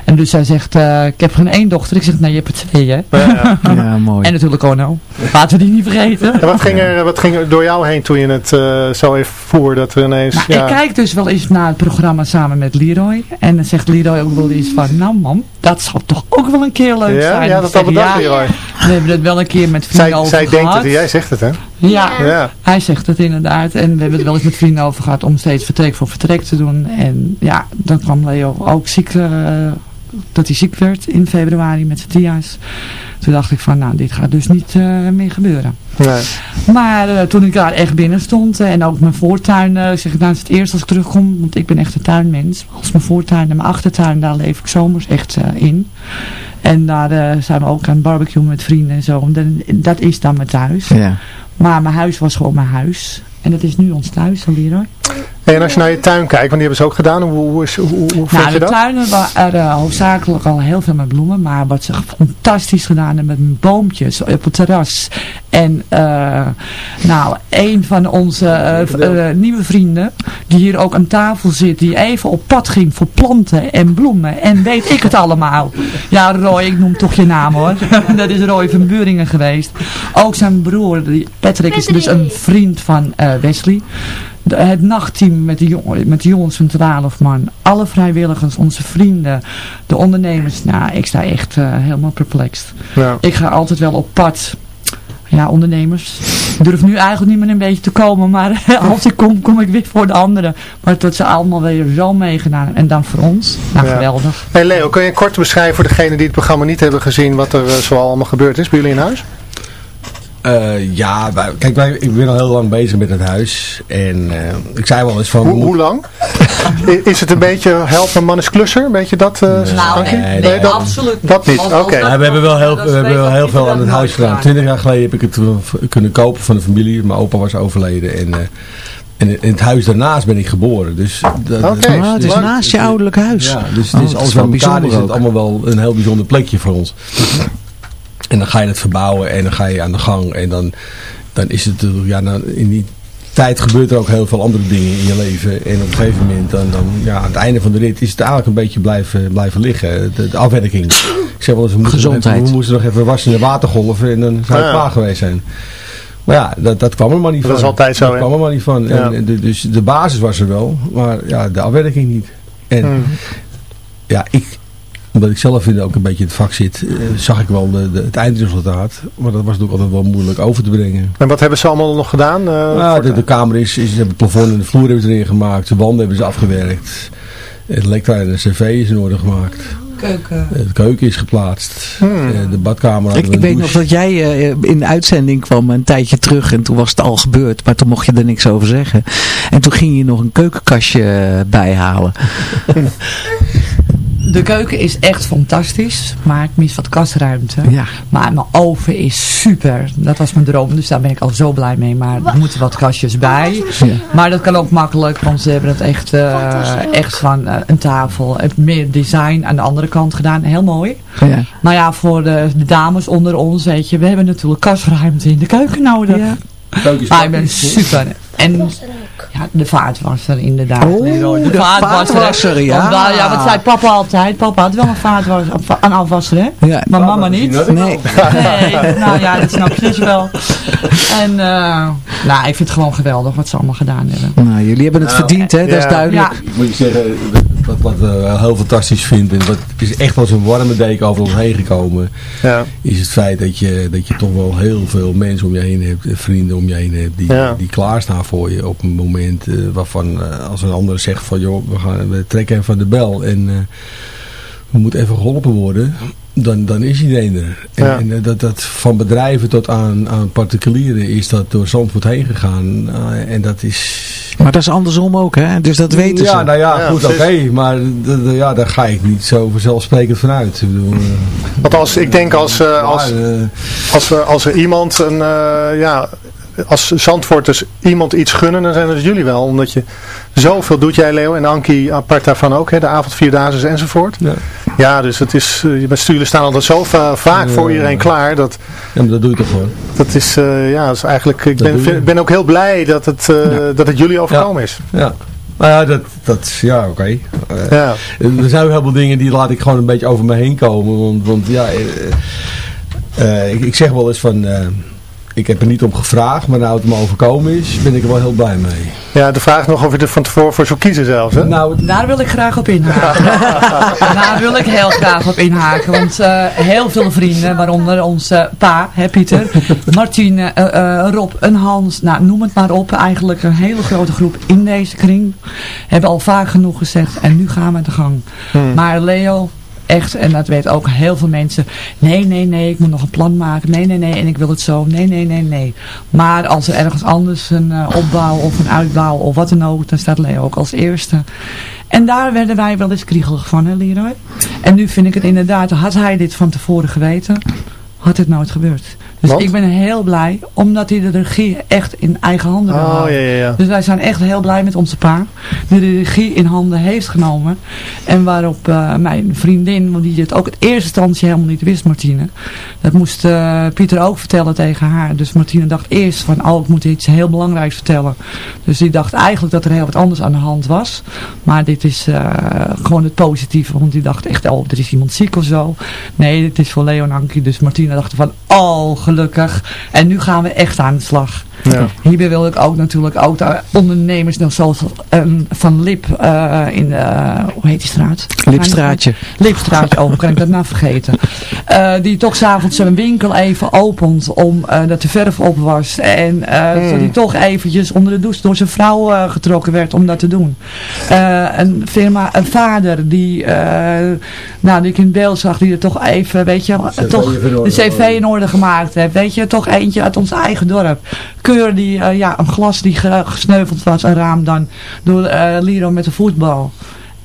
En dus hij zegt, eh, ik heb geen één dochter. Ik zeg, nee, je hebt er twee, hè. Ja, ja. [laughs] Ja, mooi. En natuurlijk Ono. Laten we die niet vergeten. En wat ging, er, wat ging er door jou heen toen je het eh, zo even voer dat er ineens... Nou, ja. Ik kijk dus wel eens naar het programma samen met Leroy. En dan zegt Leroy ook wel eens van, nou mam, dat zou toch ook wel een keer leuk Ja, zijn. ja, dat al bedacht, ja, Leroy. We hebben het wel een keer met vrienden Zij, over zij gehad. denkt het, jij zegt het hè? Ja, Ja. hij zegt het inderdaad. En we hebben het wel eens met vrienden over gehad om steeds vertrek voor vertrek te doen. En ja, dan kwam Leo ook ziek, eh, dat hij ziek werd in februari met zijn TIA's. Toen dacht ik van, nou, dit gaat dus niet eh, meer gebeuren. Nee. Maar eh, toen ik daar echt binnen stond eh, en ook mijn voortuin, zeg ik nou, het is het eerst als ik terugkom, want ik ben echt een tuinmens. Als mijn voortuin en mijn achtertuin, daar leef ik zomers echt in. En daar zijn we ook aan het barbecue met vrienden en zo. En dat is dan mijn thuis. Ja. Maar mijn huis was gewoon mijn huis. En dat is nu ons thuis, Leroy. En als je naar je tuin kijkt, want die hebben ze ook gedaan, hoe, hoe, is, hoe, hoe vind Nou, je de dat? tuinen waren uh, hoofdzakelijk al heel veel met bloemen. Maar wat ze [laughs] fantastisch gedaan hebben met boompjes op het terras. En uh, nou, een van onze uh, uh, nieuwe vrienden, die hier ook aan tafel zit, die even op pad ging voor planten en bloemen. En weet ik het allemaal. Ja, Roy, ik noem toch je naam hoor. [laughs] dat is Roy van Buringen geweest. Ook zijn broer, Patrick, is dus een vriend van uh, Wesley. De, het nachtteam met de, jong, met de jongens van Twaalfman, alle vrijwilligers, onze vrienden, de ondernemers. Nou, ik sta echt uh, helemaal perplex. Ja. Ik ga altijd wel op pad. Ja, ondernemers. Ik durf nu eigenlijk niet meer een beetje te komen, maar [laughs] als ik kom, kom ik weer voor de anderen. Maar dat ze allemaal weer zo meegedaan en dan voor ons. Nou, ja. geweldig. Hey Leo, kun je kort beschrijven voor degenen die het programma niet hebben gezien, wat er uh, zoal allemaal gebeurd is bij jullie in huis? Uh, ja, wij, kijk, wij, ik ben al heel lang bezig met het huis. En uh, ik zei wel eens van... Hoe, hoe lang? is het een beetje help een man is klusser? Een beetje dat? Uh, nee, nou, nee, nee, nee, dat, absoluut Dat niet, oké. Okay. Ja, we hebben wel heel, we hebben wel heel veel aan het huis gedaan. Twintig jaar geleden heb ik het kunnen kopen van de familie. Mijn opa was overleden en... En in het huis daarnaast ben ik geboren. Dus dat, okay. oh, het is naast je ouderlijk huis. Ja, dus het is, oh, alles bij elkaar is het allemaal wel een heel bijzonder plekje voor ons. En dan ga je het verbouwen en dan ga je aan de gang. En dan, dan is het, ja, nou, in die tijd gebeurt er ook heel veel andere dingen in je leven. En op een gegeven moment, dan, dan, ja, aan het einde van de rit is het eigenlijk een beetje blijven, blijven liggen. De, de afwerking. Ik zeg wel eens, we moesten, even, we moesten nog even wassen in de watergolven en dan zou het klaar geweest zijn. Maar ja, dat, dat kwam er maar niet dat van. Dat is altijd zo, Dat kwam er maar niet van. Ja. En de, dus de basis was er wel, maar ja, de afwerking niet. En hmm. ja, ik, omdat ik zelf in ook een beetje in het vak zit, eh, zag ik wel de, de, het eindresultaat. Maar dat was natuurlijk altijd wel moeilijk over te brengen. En wat hebben ze allemaal nog gedaan? Uh, nou, de, de, kamer is, is, ze hebben het plafond en de vloer hebben ze erin gemaakt. De wanden hebben ze afgewerkt. Het elektra en de cv is in orde gemaakt. Keuken. De keuken is geplaatst. Hmm. De badkamer. Ik, ik weet nog dat jij in de uitzending kwam een tijdje terug en toen was het al gebeurd, maar toen mocht je er niks over zeggen. En toen ging je nog een keukenkastje bijhalen. [laughs] de keuken is echt fantastisch, maar ik mis wat kastruimte. Ja. Maar mijn oven is super. Dat was mijn droom, dus daar ben ik al zo blij mee. Maar er moeten wat kastjes bij. Ja. Maar dat kan ook makkelijk, want ze hebben het echt, uh, echt van uh, een tafel. Meer design aan de andere kant gedaan. Heel mooi. Ja. Maar ja, voor de, de, dames onder ons, weet je, we hebben natuurlijk kastruimte in de keuken nodig. Ja. Maar ik ben super. En ja, de vaatwasser inderdaad. Oh, de, de vaatwasser, vaatwasser ja. Omdat, ja, wat zei papa altijd. Papa had wel een vaatwasser, een afwasser, hè? Ja, maar mama niet. Nee. [laughs] nee. Nou ja, dat snap je dus wel. En uh, nou, ik vind het gewoon geweldig wat ze allemaal gedaan hebben. Nou, jullie hebben het nou, verdiend, hè? Ja. Dat is duidelijk. Ja. Moet je zeggen, wat, wat we heel fantastisch vinden, en wat, is echt als een warme deken over ons heen gekomen, ja. is het feit dat je, dat je toch wel heel veel mensen om je heen hebt, vrienden om je heen hebt, die, ja. die klaarstaan voor je op een moment uh, waarvan uh, als een ander zegt van joh, we, gaan, we trekken even van de bel en uh, we moeten even geholpen worden, dan, dan is iedereen er. En, Ja. en dat, dat van bedrijven tot aan, aan particulieren is dat door Zandvoort heen gegaan. en dat is... Maar dat is andersom ook, hè? Dus dat weten ja, ze. Nou ja, Ja, goed, oké. maar ja, daar ga ik niet zo vanzelfsprekend vanuit. Ik bedoel, Want als, ik denk als, uh, als, als, als er iemand een, uh, ja, als Zandvoorters iemand iets gunnen, dan zijn het jullie wel. Omdat je zoveel doet jij Leo en Ankie apart daarvan ook, hè, de avond vierdaagse enzovoort. Ja. ja, dus het is, je met sturen staan altijd zo va vaak voor iedereen klaar. Dat, ja, maar dat doe je toch gewoon. Dat is, uh, ja, dat is eigenlijk, ik ben, vind, ben ook heel blij dat het, uh, ja. dat het jullie overkomen is. Ja. Nou ja, dat, dat ja, oké. Okay. Uh, ja. Er zijn heel veel dingen die laat ik gewoon een beetje over me heen komen. Want, want ja, ik, ik, zeg wel eens van ik heb er niet om gevraagd, maar nou het me overkomen is, ben ik er wel heel blij mee. Ja, de vraag nog of je er van tevoren voor zou kiezen zelfs, hè? Nou, daar wil ik graag op inhaken. [laughs] daar wil ik heel graag op inhaken, want uh, heel veel vrienden, waaronder onze pa, hè Pieter, [laughs] Martine, uh, uh, Rob en Hans, nou noem het maar op, eigenlijk een hele grote groep in deze kring, hebben al vaak genoeg gezegd en nu gaan we de gang. Hmm. Maar Leo, echt, en dat weten ook heel veel mensen, nee, nee, nee, ik moet nog een plan maken, nee, nee, nee, en ik wil het zo, nee, nee, nee, nee. Maar als er ergens anders een uh, opbouw of een uitbouw of wat dan ook, dan staat Leo ook als eerste. En daar werden wij wel eens kriegelig van, hè Leroy? En nu vind ik het inderdaad, had hij dit van tevoren geweten, had het nooit gebeurd. Dus Want? ik ben heel blij, omdat hij de regie echt in eigen handen wil oh, houden. Ja, ja, ja. Dus wij zijn echt heel blij met onze pa. Die de regie in handen heeft genomen. En waarop uh, mijn vriendin, want die het ook het eerste instantie helemaal niet wist, Martine. Dat moest uh, Pieter ook vertellen tegen haar. Dus Martine dacht eerst van, oh ik moet iets heel belangrijks vertellen. Dus die dacht eigenlijk dat er heel wat anders aan de hand was. Maar dit is uh, gewoon het positieve. Want die dacht echt, oh er is iemand ziek of zo. Nee, dit is voor Leo en Ankie. Dus Martine dacht van, oh gelukkig. En nu gaan we echt aan de slag. Ja. Hierbij wil ik ook natuurlijk ook de ondernemers nog zoals um, Van Lip uh, in de, uh, hoe heet die straat? Lipstraatje. Lipstraatje, oh, kan ik dat nou vergeten? Uh, die toch s'avonds zijn winkel even opent om dat de verf op was. En mm. dat hij toch eventjes onder de douche door zijn vrouw getrokken werd om dat te doen. een firma, een vader die, nou, die ik in beeld zag, die er toch even, weet je, toch de cv in orde gemaakt heeft. Weet je, toch eentje uit ons eigen dorp. Keur die, uh, ja, een glas die gesneuveld was, een raam dan, door uh, Liro met de voetbal.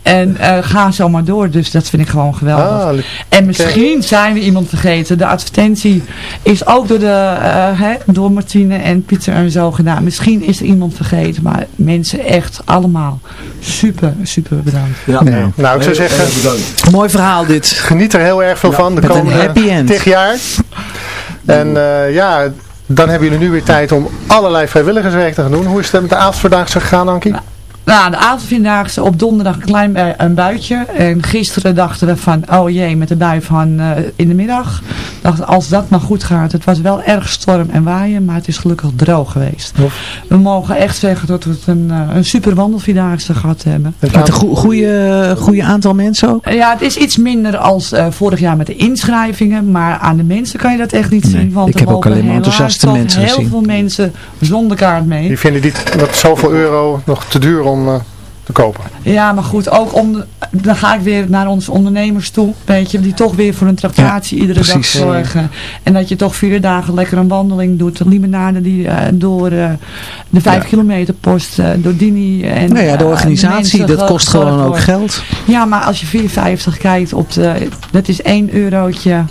En uh, ga zo maar door, dus dat vind ik gewoon geweldig. Ah, en misschien okay. zijn we iemand vergeten. De advertentie is ook door, de, hè, door Martine en Pieter en zo gedaan. Misschien is er iemand vergeten, maar mensen echt allemaal super, super bedankt. Ja. Nee. Nou, ik zou zeggen, mooi verhaal dit. Geniet er heel erg veel ja, van de komende tig jaar. En uh, ja, dan hebben jullie nu weer tijd om allerlei vrijwilligerswerk te gaan doen. Hoe is het met de avondvierdaagse gegaan, Ankie? Nou, de avondvierdaagse op donderdag een klein bui- een buitje. En gisteren dachten we van, oh jee, met de bui van eh, in de middag. Dachten, als dat maar goed gaat. Het was wel erg storm en waaien, maar het is gelukkig droog geweest. We mogen echt zeggen dat we het een, eh, een super wandelvierdaagse gehad hebben. Met een goe- goede, goede aantal mensen ook? Ja, het is iets minder als eh, vorig jaar met de inschrijvingen, maar aan de mensen kan je dat echt niet zien. Want ik er heb ook alleen maar enthousiaste mensen heel gezien. veel mensen zonder kaart mee. Die vinden dit dat zoveel euro nog te duur om eh, te kopen. Ja, maar goed, ook om de- dan ga ik weer naar onze ondernemers toe, weet je, die toch weer voor een tractatie iedere precies. dag zorgen. En dat je toch vier dagen lekker een wandeling doet. De limonade die eh, door eh, de vijf kilometer post, eh, door Dini en Nou ja, de organisatie, dat kost gewoon ook geld. Ja, maar als je 4,50 kijkt op de, dat is 1 eurotje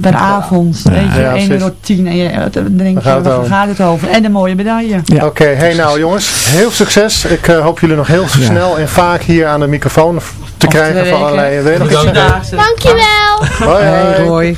per avond, weet je, Ja, 1 precies. euro 10 en je, dan denk Daar je, gaat het waar over. gaat het over? En een mooie medaille. Oké, hey nou jongens, heel succes. Ik eh, hoop jullie nog heel snel en vaak hier aan de microfoon te krijgen voor allerlei... Wil je nog? Dankjewel. Hoi, Hey hoi.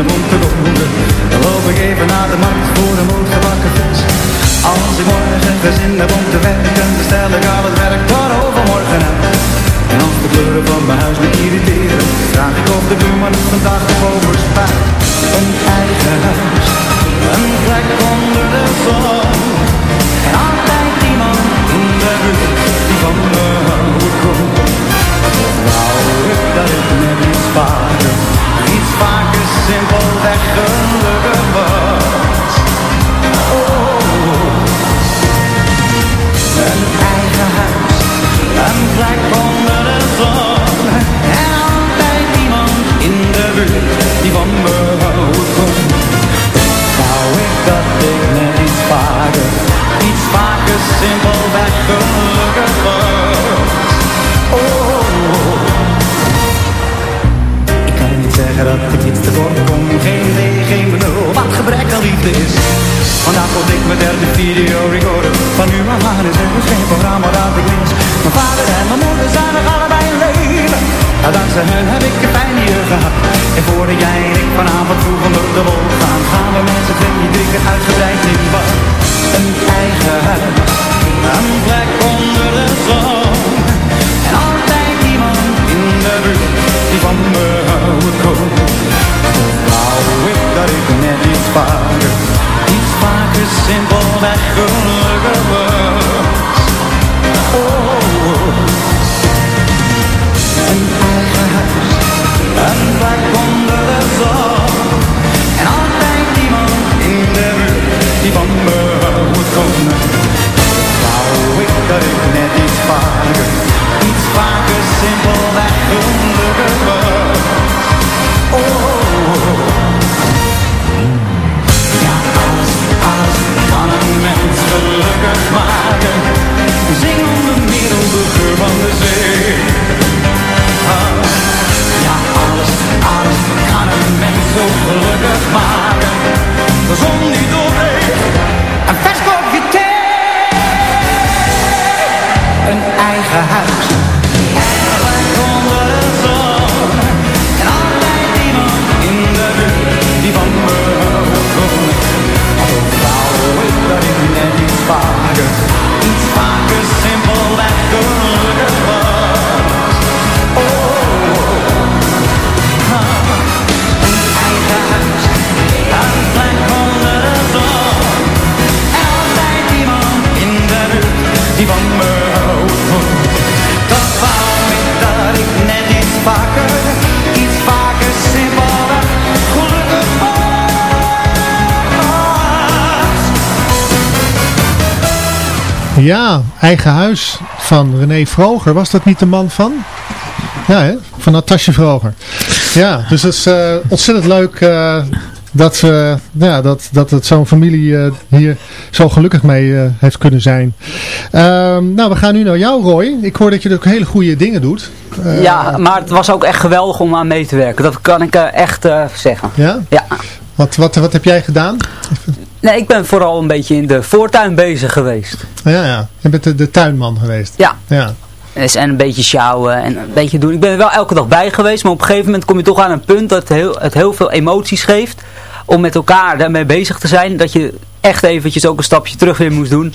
Heb te roeren, dan loop ik even naar de markt voor een gebakken vis. Als ik morgen gezin heb om te werken, dan stel ik al het werk voor overmorgen uit. En als de kleuren van mijn huis me irriteren, vraag ik of de buurman het vandaag nog over spuit. Een eigen huis, een plek onder de zon. En altijd iemand in de buurt die van me houden komt. Wou ik dat ik net iets simpelweg gelukkig was. Oh, een eigen huis, een plek onder de zon. En altijd iemand in de buurt die van me houden komt. Wou ik dat ik net iets vaker, iets vaker simpelweg dat ik iets tekort kom, geen idee, geen benul, wat gebrek aan liefde is. Vandaag vond ik mijn derde video recorder, van nu af aan is er dus geen programma dat ik mis. Mijn vader en mijn moeder zijn nog allebei in leven, nou dankzij hen heb ik een fijn hier gehad. En voordat jij en ik vanavond vroeg onder de wol gaan, gaan we met z'n tweeën drinken uitgebreid in bad. Een eigen huis, een plek onder de zon. De buurt die van me houden komt. Wou ik dat ik net iets vaker, iets vaker simpelweg gelukkig was. Oh, een eigen huis, een plek Ja, eigen huis van René Vroger. Was dat niet de man van? Ja, hè? Van Natasja Vroger. Ja, dus het is eh, ontzettend leuk eh, dat, eh, ja, dat, dat het zo'n familie hier zo gelukkig mee heeft kunnen zijn. Ehm, nou, we gaan nu naar jou, Roy. Ik hoor dat je ook hele goede dingen doet. Ja, maar het was ook echt geweldig om aan mee te werken. Dat kan ik echt zeggen. Ja? Ja. Wat, wat, wat heb jij gedaan? Nee, ik ben vooral een beetje in de voortuin bezig geweest. Ja, ja. Je bent de, de tuinman geweest. Ja. Ja. Dus, en een beetje sjouwen en een beetje doen. Ik ben er wel elke dag bij geweest, maar op een gegeven moment kom je toch aan een punt dat het heel, het heel veel emoties geeft. Om met elkaar daarmee bezig te zijn. Dat je echt eventjes ook een stapje terug weer moest doen.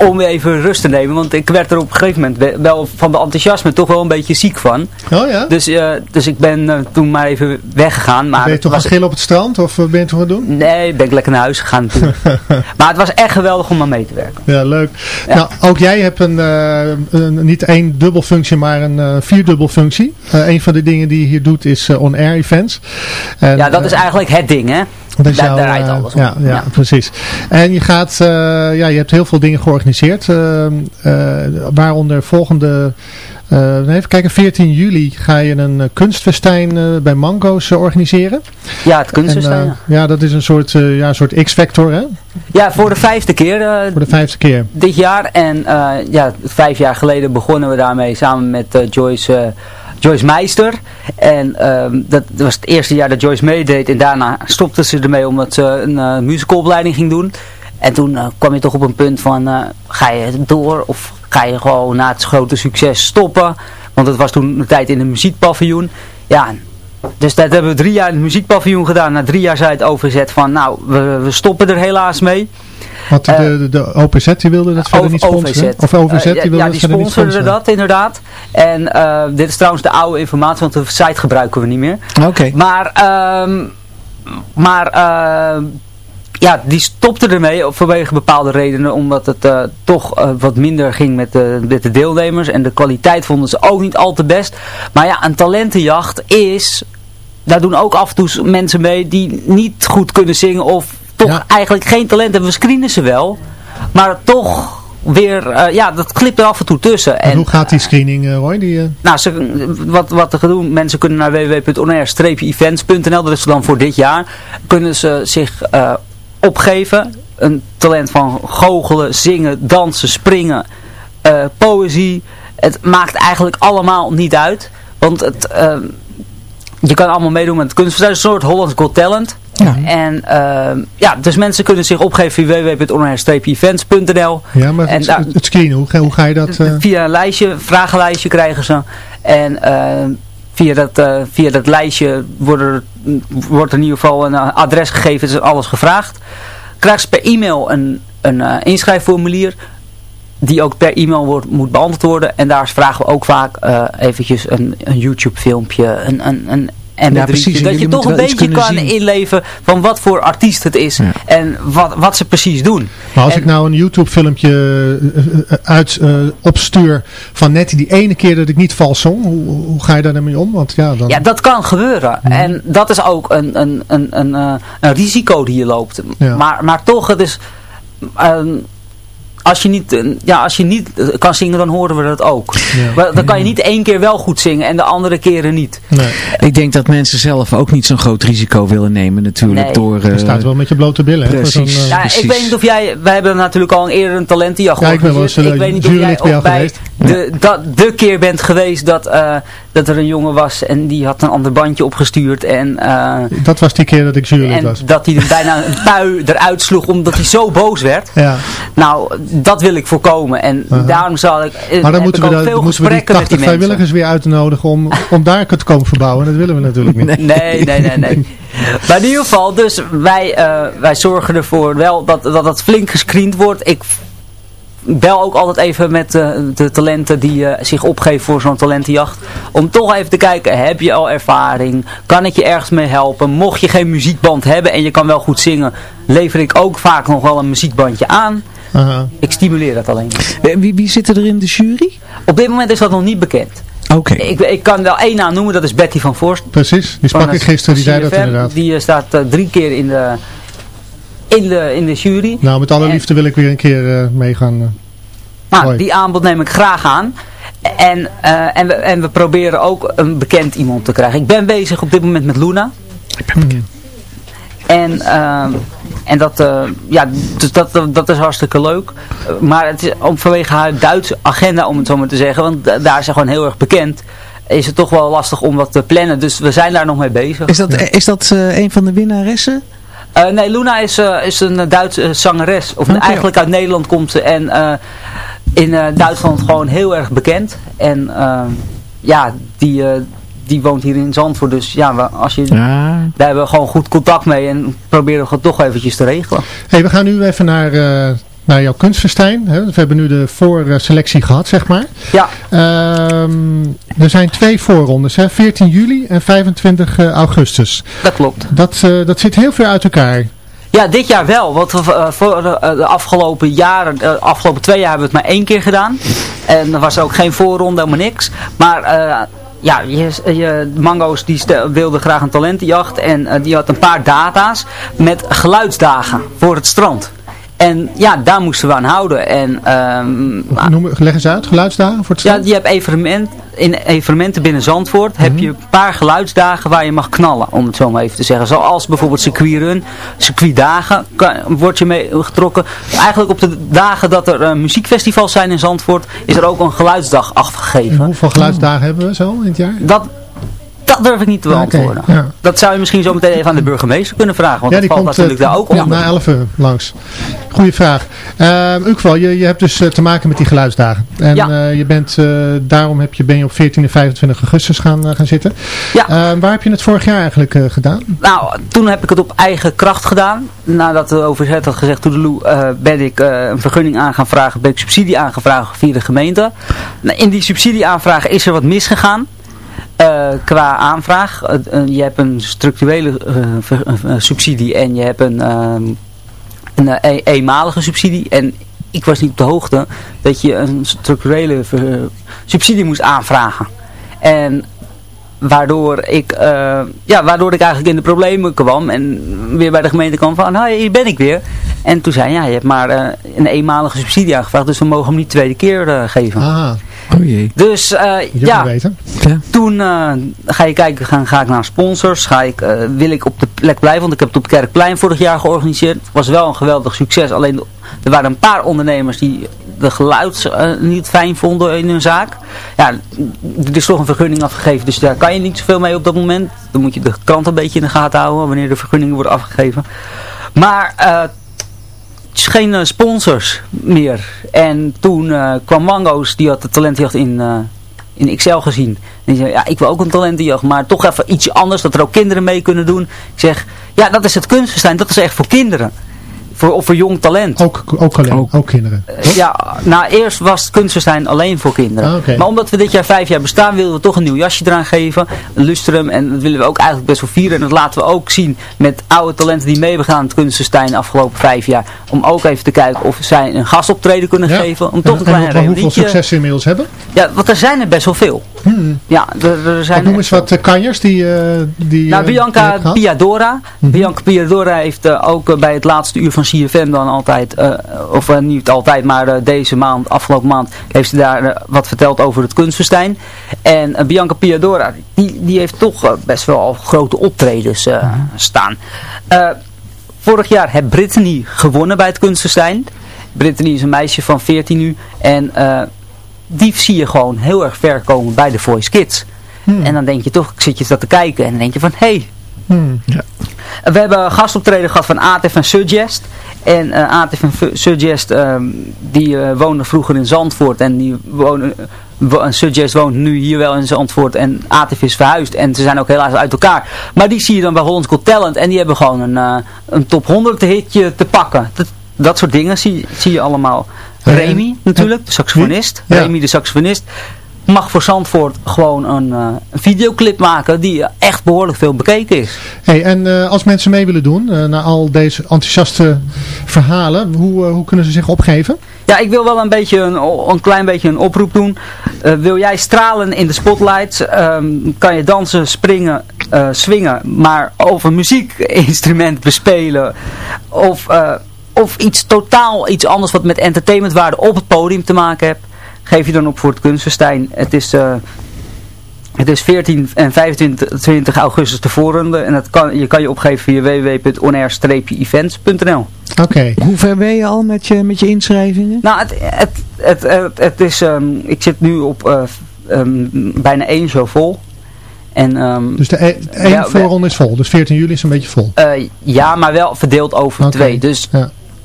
Om even rust te nemen. Want ik werd er op een gegeven moment we- wel van de enthousiasme toch wel een beetje ziek van. Oh ja? Dus, eh, dus ik ben eh, toen maar even weggegaan. Maar ben je toch gaan was- op het strand of eh, ben je gaan doen? Nee, ben ik lekker naar huis gegaan [laughs] maar het was echt geweldig om aan mee te werken. Ja, leuk. Nou, ook jij hebt een, een niet één dubbelfunctie, maar een vierdubbelfunctie. Een van de dingen die je hier doet is on-air events. En, ja, dat is eigenlijk het ding, hè? Dat is daar, jouw, daar rijdt eh, alles om. Ja, ja, precies. En je gaat, eh, ja, je hebt heel veel dingen georganiseerd. eh, eh, waaronder volgende, even kijken, 14 juli ga je een eh, kunstfestijn bij Mango's organiseren. Ja, het kunstfestijn, En, ja. ja, dat is een soort, ja, een soort X-factor, hè? Ja, voor de vijfde keer. Voor de vijfde keer. dit jaar. En ja, vijf jaar geleden begonnen we daarmee samen met Joyce, Joyce Meister. En ehm, dat was het eerste jaar dat Joyce meedeed. En daarna stopte ze ermee omdat ze een eh musicalopleiding ging doen. En toen eh, kwam je toch op een punt van, eh, ga je door of ga je gewoon na het grote succes stoppen? Want het was toen een tijd in een muziekpaviljoen. Ja, dus dat hebben we drie jaar in het muziekpaviljoen gedaan. Na drie jaar zei het overzet van, nou, we, we stoppen er helaas mee. Want de, de, de OPZ die wilde dat verder niet sponsoren? Of OVZ Eh, die wilde ja, dat die niet sponsorde sponsoren? dat inderdaad. En eh, dit is trouwens de oude informatie, want de site gebruiken we niet meer. Oké. Maar, ehm, maar ehm, ja, die stopte ermee vanwege bepaalde redenen. Omdat het eh, toch eh, wat minder ging met de, met de deelnemers. En de kwaliteit vonden ze ook niet al te best. Maar ja, een talentenjacht is... Daar doen ook af en toe mensen mee die niet goed kunnen zingen. Of toch eigenlijk geen talent hebben. We screenen ze wel. Maar toch weer... eh, ja, dat klipt er af en toe tussen. En En, hoe gaat die screening, eh, Roy? Die, eh, nou, ze, wat, wat er doen, mensen kunnen naar www.onair-events.nl, dat is dan voor dit jaar, kunnen ze zich opgeven. Een talent van goochelen, zingen, dansen, springen, poëzie. Het maakt eigenlijk allemaal niet uit. Want het, eh, je kan allemaal meedoen met het kunstfestijn. Het is een soort Hollands Got Talent. En eh, ja, dus mensen kunnen zich opgeven via www.onair-events.nl. ja, maar En het, screenen, hoe, ga- hoe ga je dat... eh, Via een lijstje, vragenlijstje krijgen ze. En eh, via, dat, eh, via dat lijstje wordt er, wordt er in ieder geval een eh, adres gegeven en alles gevraagd. Krijgen ze per e-mail een, een eh, inschrijfformulier die ook per e-mail wordt, moet beantwoord worden. En daar vragen we ook vaak eh, eventjes een, een YouTube filmpje, een, een, een MP3'tje, Ja, precies. dat je toch een beetje kan zien. inleven van wat voor artiest het is en wat, wat ze precies doen. Maar als En- ik nou een YouTube filmpje eh, eh, uit eh, opstuur van net die ene keer dat ik niet vals zong, hoe, hoe ga je daar dan mee om? Want ja, dan... Ja, dat kan gebeuren. En dat is ook een, een, een, een, een risico die je loopt. Ja. Maar, maar toch, het is... als je, niet, eh, ja, als je niet eh, kan zingen, dan horen we dat ook. Maar Dan kan je niet één keer wel goed zingen en de andere keren niet. Ik denk dat mensen zelf ook niet zo'n groot risico willen nemen natuurlijk. Nee. Door, Je eh, staat wel met je blote billen. hè, voor Precies. zo'n, eh, Ja, ik weet niet of jij... Wij hebben natuurlijk al een eerder een talentenjacht Ja, ik ben wel eens, georganiseerd. Ik weet niet of jij bij bij de, dat, de keer bent geweest dat, eh, dat er een jongen was en die had een ander bandje opgestuurd. En, eh, Dat was die keer dat ik jurylid en was. dat hij er bijna een pui eruit sloeg omdat hij zo boos werd. Ja. Nou, dat wil ik voorkomen. En daarom zal ik, eh, Maar dan moeten we, veel moeten we die gesprekken met 80 die mensen. vrijwilligers weer uitnodigen om, om daar te komen verbouwen. Dat willen we natuurlijk niet. Nee, nee, nee, nee. Maar in ieder geval, dus wij, eh, wij zorgen ervoor wel dat, dat dat flink gescreend wordt. Ik bel ook altijd even met eh, de talenten die zich opgeven voor zo'n talentenjacht. Om toch even te kijken, heb je al ervaring? Kan ik je ergens mee helpen? Mocht je geen muziekband hebben en je kan wel goed zingen, lever ik ook vaak nog wel een muziekbandje aan. Ik stimuleer dat alleen. Eh, Wie, wie zit er in de jury? Op dit moment is dat nog niet bekend. Oké. Ik, ik kan wel één naam noemen, dat is Betty van Voorst. Precies, die sprak ik gisteren, die zei dat inderdaad. Die eh, staat eh, drie keer in de, in de, in de jury. Nou, met alle En- liefde wil ik weer een keer eh, meegaan. eh. Nou, die aanbod neem ik graag aan. En, eh, en, we, en we proberen ook een bekend iemand te krijgen. Ik ben bezig op dit moment met Luna. En, ehm, en dat, eh, ja, dus dat, dat, dat is hartstikke leuk. Eh, Maar het is om, vanwege haar Duitse agenda, om het zo maar te zeggen. Want da- daar is ze gewoon heel erg bekend. Is het toch wel lastig om dat te plannen. Dus we zijn daar nog mee bezig. Is dat, is dat eh, een van de winnaressen? Eh, nee, Luna is, eh, is een Duitse zangeres. Of eigenlijk uit Nederland komt ze. En in Duitsland gewoon heel erg bekend. En ja, die, die woont hier in Zandvoort. Dus ja, we, als je, daar hebben we gewoon goed contact mee. En proberen we het toch eventjes te regelen. hey, we gaan nu even naar naar jouw kunstfestijn. Hè? We hebben nu de voorselectie gehad, zeg maar. Ja. Ehm, er zijn twee voorrondes, hè? 14 juli en 25 eh, augustus. Dat klopt. Dat, uh, dat zit heel ver uit elkaar. Ja, dit jaar wel. Want uh, voor de, de, afgelopen jaren, de afgelopen twee jaar hebben we het maar één keer gedaan. En er was ook geen voorronde, helemaal niks. Maar ja, je, je, Mango's die wilde graag een talentenjacht. En die had een paar data's met geluidsdagen voor het strand. En ja, daar moesten we aan houden. En, um, Noem, leg eens uit, geluidsdagen voor het Ja, je hebt evenement, in evenementen binnen Zandvoort heb mhm. je een paar geluidsdagen waar je mag knallen, om het zo maar even te zeggen. Zoals bijvoorbeeld circuitrun, circuitdagen kan, word je mee getrokken. Eigenlijk op de dagen dat er uh, muziekfestivals zijn in Zandvoort, is er ook een geluidsdag afgegeven. hoeveel geluidsdagen hebben we zo in het jaar? Dat dat durf ik niet te beantwoorden. Dat zou je misschien zo meteen even aan de burgemeester kunnen vragen. Want ja, dat valt natuurlijk daar ook onder. Ja, na 11 langs. Goeie vraag. Uh, geval, je, je hebt dus uh, te maken met die geluidsdagen. En uh, je bent, uh, daarom heb je, ben je op 14 en 25 augustus gaan, gaan zitten. Ja. waar heb je het vorig jaar eigenlijk gedaan? Nou, toen heb ik het op eigen kracht gedaan. Nadat de overzet had gezegd, Toedeloe, ben ik een vergunning aan gaan vragen, ben ik subsidie aangevraagd via de gemeente. Nou, in die subsidieaanvraag is er wat misgegaan. Uh, qua aanvraag. Uh, je hebt een structurele subsidie en je hebt een, ehm, een e-, eenmalige subsidie. En ik was niet op de hoogte dat je een structurele subsidie moest aanvragen. En waardoor ik, ja, waardoor ik eigenlijk in de problemen kwam en weer bij de gemeente kwam van, nou hier ben ik weer. En toen zei ja, je hebt maar een eenmalige subsidie aangevraagd, dus we mogen hem niet tweede keer geven. Ah. Oh jee. Dus uh, ja, toen uh, ga je kijken, ga, ga, ik naar sponsors, ga ik, uh, wil ik op de plek blijven, want ik heb het op Kerkplein vorig jaar georganiseerd. Het was wel een geweldig succes, alleen er waren een paar ondernemers die de geluid niet fijn vonden in hun zaak. Ja, er is toch een vergunning afgegeven, dus daar kan je niet zoveel mee op dat moment. Dan moet je de krant een beetje in de gaten houden wanneer de vergunningen worden afgegeven. Maar geen uh, sponsors meer. En toen uh, kwam Mango's, die had de talentjacht in, uh, in Excel gezien. En die zei, ja, ik wil ook een talentenjacht, maar toch even iets anders, dat er ook kinderen mee kunnen doen. Ik zeg, ja, dat is het kunstfestijn, dat is echt voor kinderen voor, of voor jong talent. Ook, ook, alleen, ook, kinderen? Uh, ja, nou eerst was het kunstfestijn alleen voor kinderen. Ah, maar omdat we dit jaar vijf jaar bestaan, willen we toch een nieuw jasje eraan geven. Een lustrum. En dat willen we ook eigenlijk best wel vieren. En dat laten we ook zien met oude talenten die mee hebben aan het kunstfestijn de afgelopen vijf jaar. Om ook even te kijken of zij een gastoptreden kunnen geven. Om toch een klein en hoeveel succes inmiddels hebben? Ja, want er zijn er best wel veel. Hmm. Ja, er, er zijn noem eens wat uh, kanjers die... Uh, die nou, Bianca Piadora. Mm Bianca Piadora heeft ook bij het laatste uur van CFM dan altijd uh, of uh, niet altijd, maar uh, deze maand, afgelopen maand, heeft ze daar wat verteld over het kunstfestijn. En Bianca Piadora, die, die heeft toch best wel al grote optredens mhm. staan. vorig jaar heeft Brittany gewonnen bij het kunstfestijn. Brittany is een meisje van 14 nu en die zie je gewoon heel erg ver komen bij de Voice Kids. Hmm. En dan denk je toch, zit je dat te kijken en dan denk je van, hé, hey, hmm. ja. We hebben gastoptreden gehad van ATF en Suggest. En uh, eh, ATF en Suggest, ehm, die uh, woonden vroeger in Zandvoort. En die wonen, uh, Suggest woont nu hier wel in Zandvoort. En ATF is verhuisd. En ze zijn ook helaas uit elkaar. Maar die zie je dan bij Hollands Got Talent. En die hebben gewoon een, eh, een top 100 hitje te pakken. Dat, dat soort dingen zie, zie je allemaal. Remy natuurlijk, de saxofonist. Remy de saxofonist mag voor Zandvoort gewoon een, uh, een, videoclip maken die echt behoorlijk veel bekeken is. Hey, en uh, als mensen mee willen doen, uh, na al deze enthousiaste verhalen, hoe, hoe kunnen ze zich opgeven? Ja, ik wil wel een, beetje een, een klein beetje een oproep doen. wil jij stralen in de spotlights, um, kan je dansen, springen, swingen, maar over muziekinstrument bespelen of, of iets totaal iets anders wat met entertainmentwaarde op het podium te maken hebt geef je dan op voor het kunstenstein. Het is, uh, het is 14 en 25 augustus de voorronde. En dat kan, je kan je opgeven via www.onair-events.nl Oké. Hoe ver ben je al met je, met je inschrijvingen? Nou, het, het, het, het, is, um, ik zit nu op uh, um, bijna één show vol. En, ehm, dus de e- één ja, voorronde is vol. Dus 14 juli is een beetje vol. eh, ja, maar wel verdeeld over twee. Dus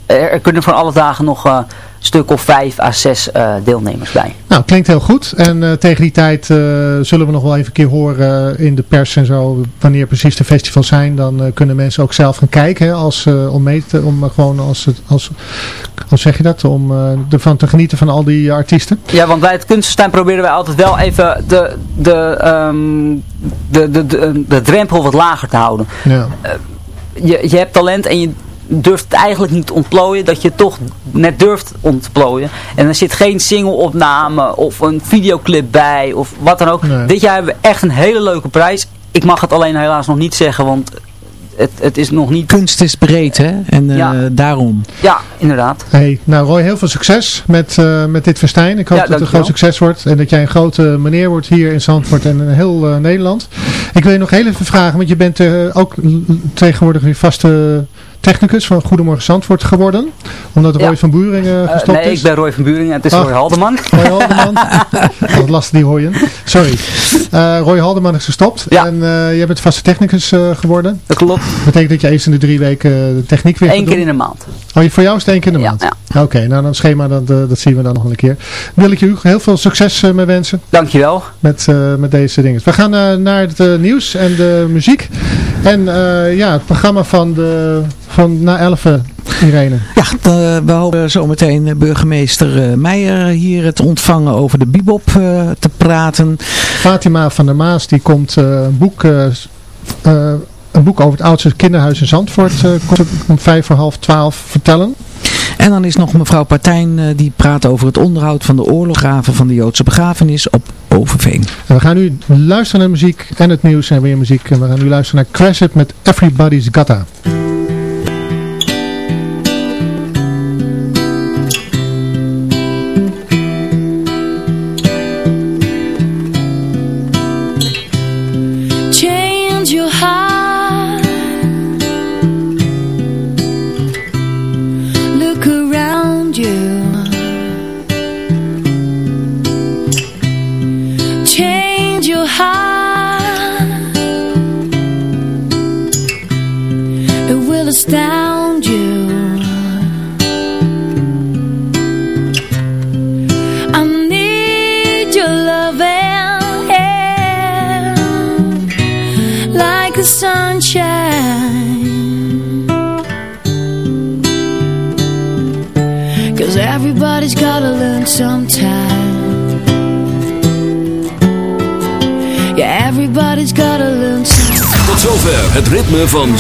er, er kunnen van alle dagen nog eh, stuk of vijf à zes eh, deelnemers bij. Nou, klinkt heel goed. En eh, tegen die tijd eh, zullen we nog wel even een keer horen in de pers en zo, wanneer precies de festivals zijn. Dan kunnen mensen ook zelf gaan kijken, hè, als, om mee te, om gewoon als, het- als, hoe zeg je dat, om ervan te genieten van al die artiesten. Ja, want bij het kunstenstein proberen wij altijd wel even de, de, ehm, de, de, de, de drempel wat lager te houden. Ja. Je, je hebt talent en je durft het eigenlijk niet ontplooien, dat je het toch net durft ontplooien. En er zit geen single-opname of een videoclip bij of wat dan ook. Nee. Dit jaar hebben we echt een hele leuke prijs. Ik mag het alleen helaas nog niet zeggen, want het, het is nog niet... Kunst is breed, hè? En eh, daarom. Ja, inderdaad. Hey, nou Roy, heel veel succes met, eh, met dit festijn. Ik hoop Ja, dat het een groot succes wordt. En dat jij een grote meneer wordt hier in Zandvoort en in heel eh, Nederland. Ik wil je nog heel even vragen, want je bent eh, ook tegenwoordig weer vaste technicus van Goedemorgen Zandvoort geworden. Omdat Roy Ja. van Buringen Eh, gestopt nee, is. ik ben Roy van Buringen en het is Ach. Roy Haldeman. [laughs] Roy Haldeman. [laughs] Wat lastig die hooien. Sorry. Eh, Roy Haldeman is gestopt. En eh jij bent vaste technicus eh, geworden. Dat klopt. betekent dat je eens in de drie weken eh, de techniek weer Eén gaat keer doen? in de maand. Oh, voor jou is het één keer in de maand? Oké, nou dan schema, dat, eh, dat zien we dan nog een keer. Wil ik je heel veel succes eh, mee wensen. Dankjewel. Met, eh, met deze dingen. We gaan eh, naar het eh, nieuws en de muziek. En eh, ja, het programma van, de, van na 11 Irene. Ja, eh, we hopen zometeen eh, burgemeester eh, Meijer hier te ontvangen over de bibop eh, te praten. Fatima van der Maas die komt eh, een boek... eh, eh, een boek over het oudste kinderhuis in Zandvoort eh, komt om vijf voor half twaalf vertellen. En dan is nog mevrouw Partijn eh, die praat over het onderhoud van de oorlogsgraven van de Joodse begrafenis op Overveen. En we gaan nu luisteren naar muziek en het nieuws en weer muziek. En we gaan nu luisteren naar Crash It met Everybody's Gotta.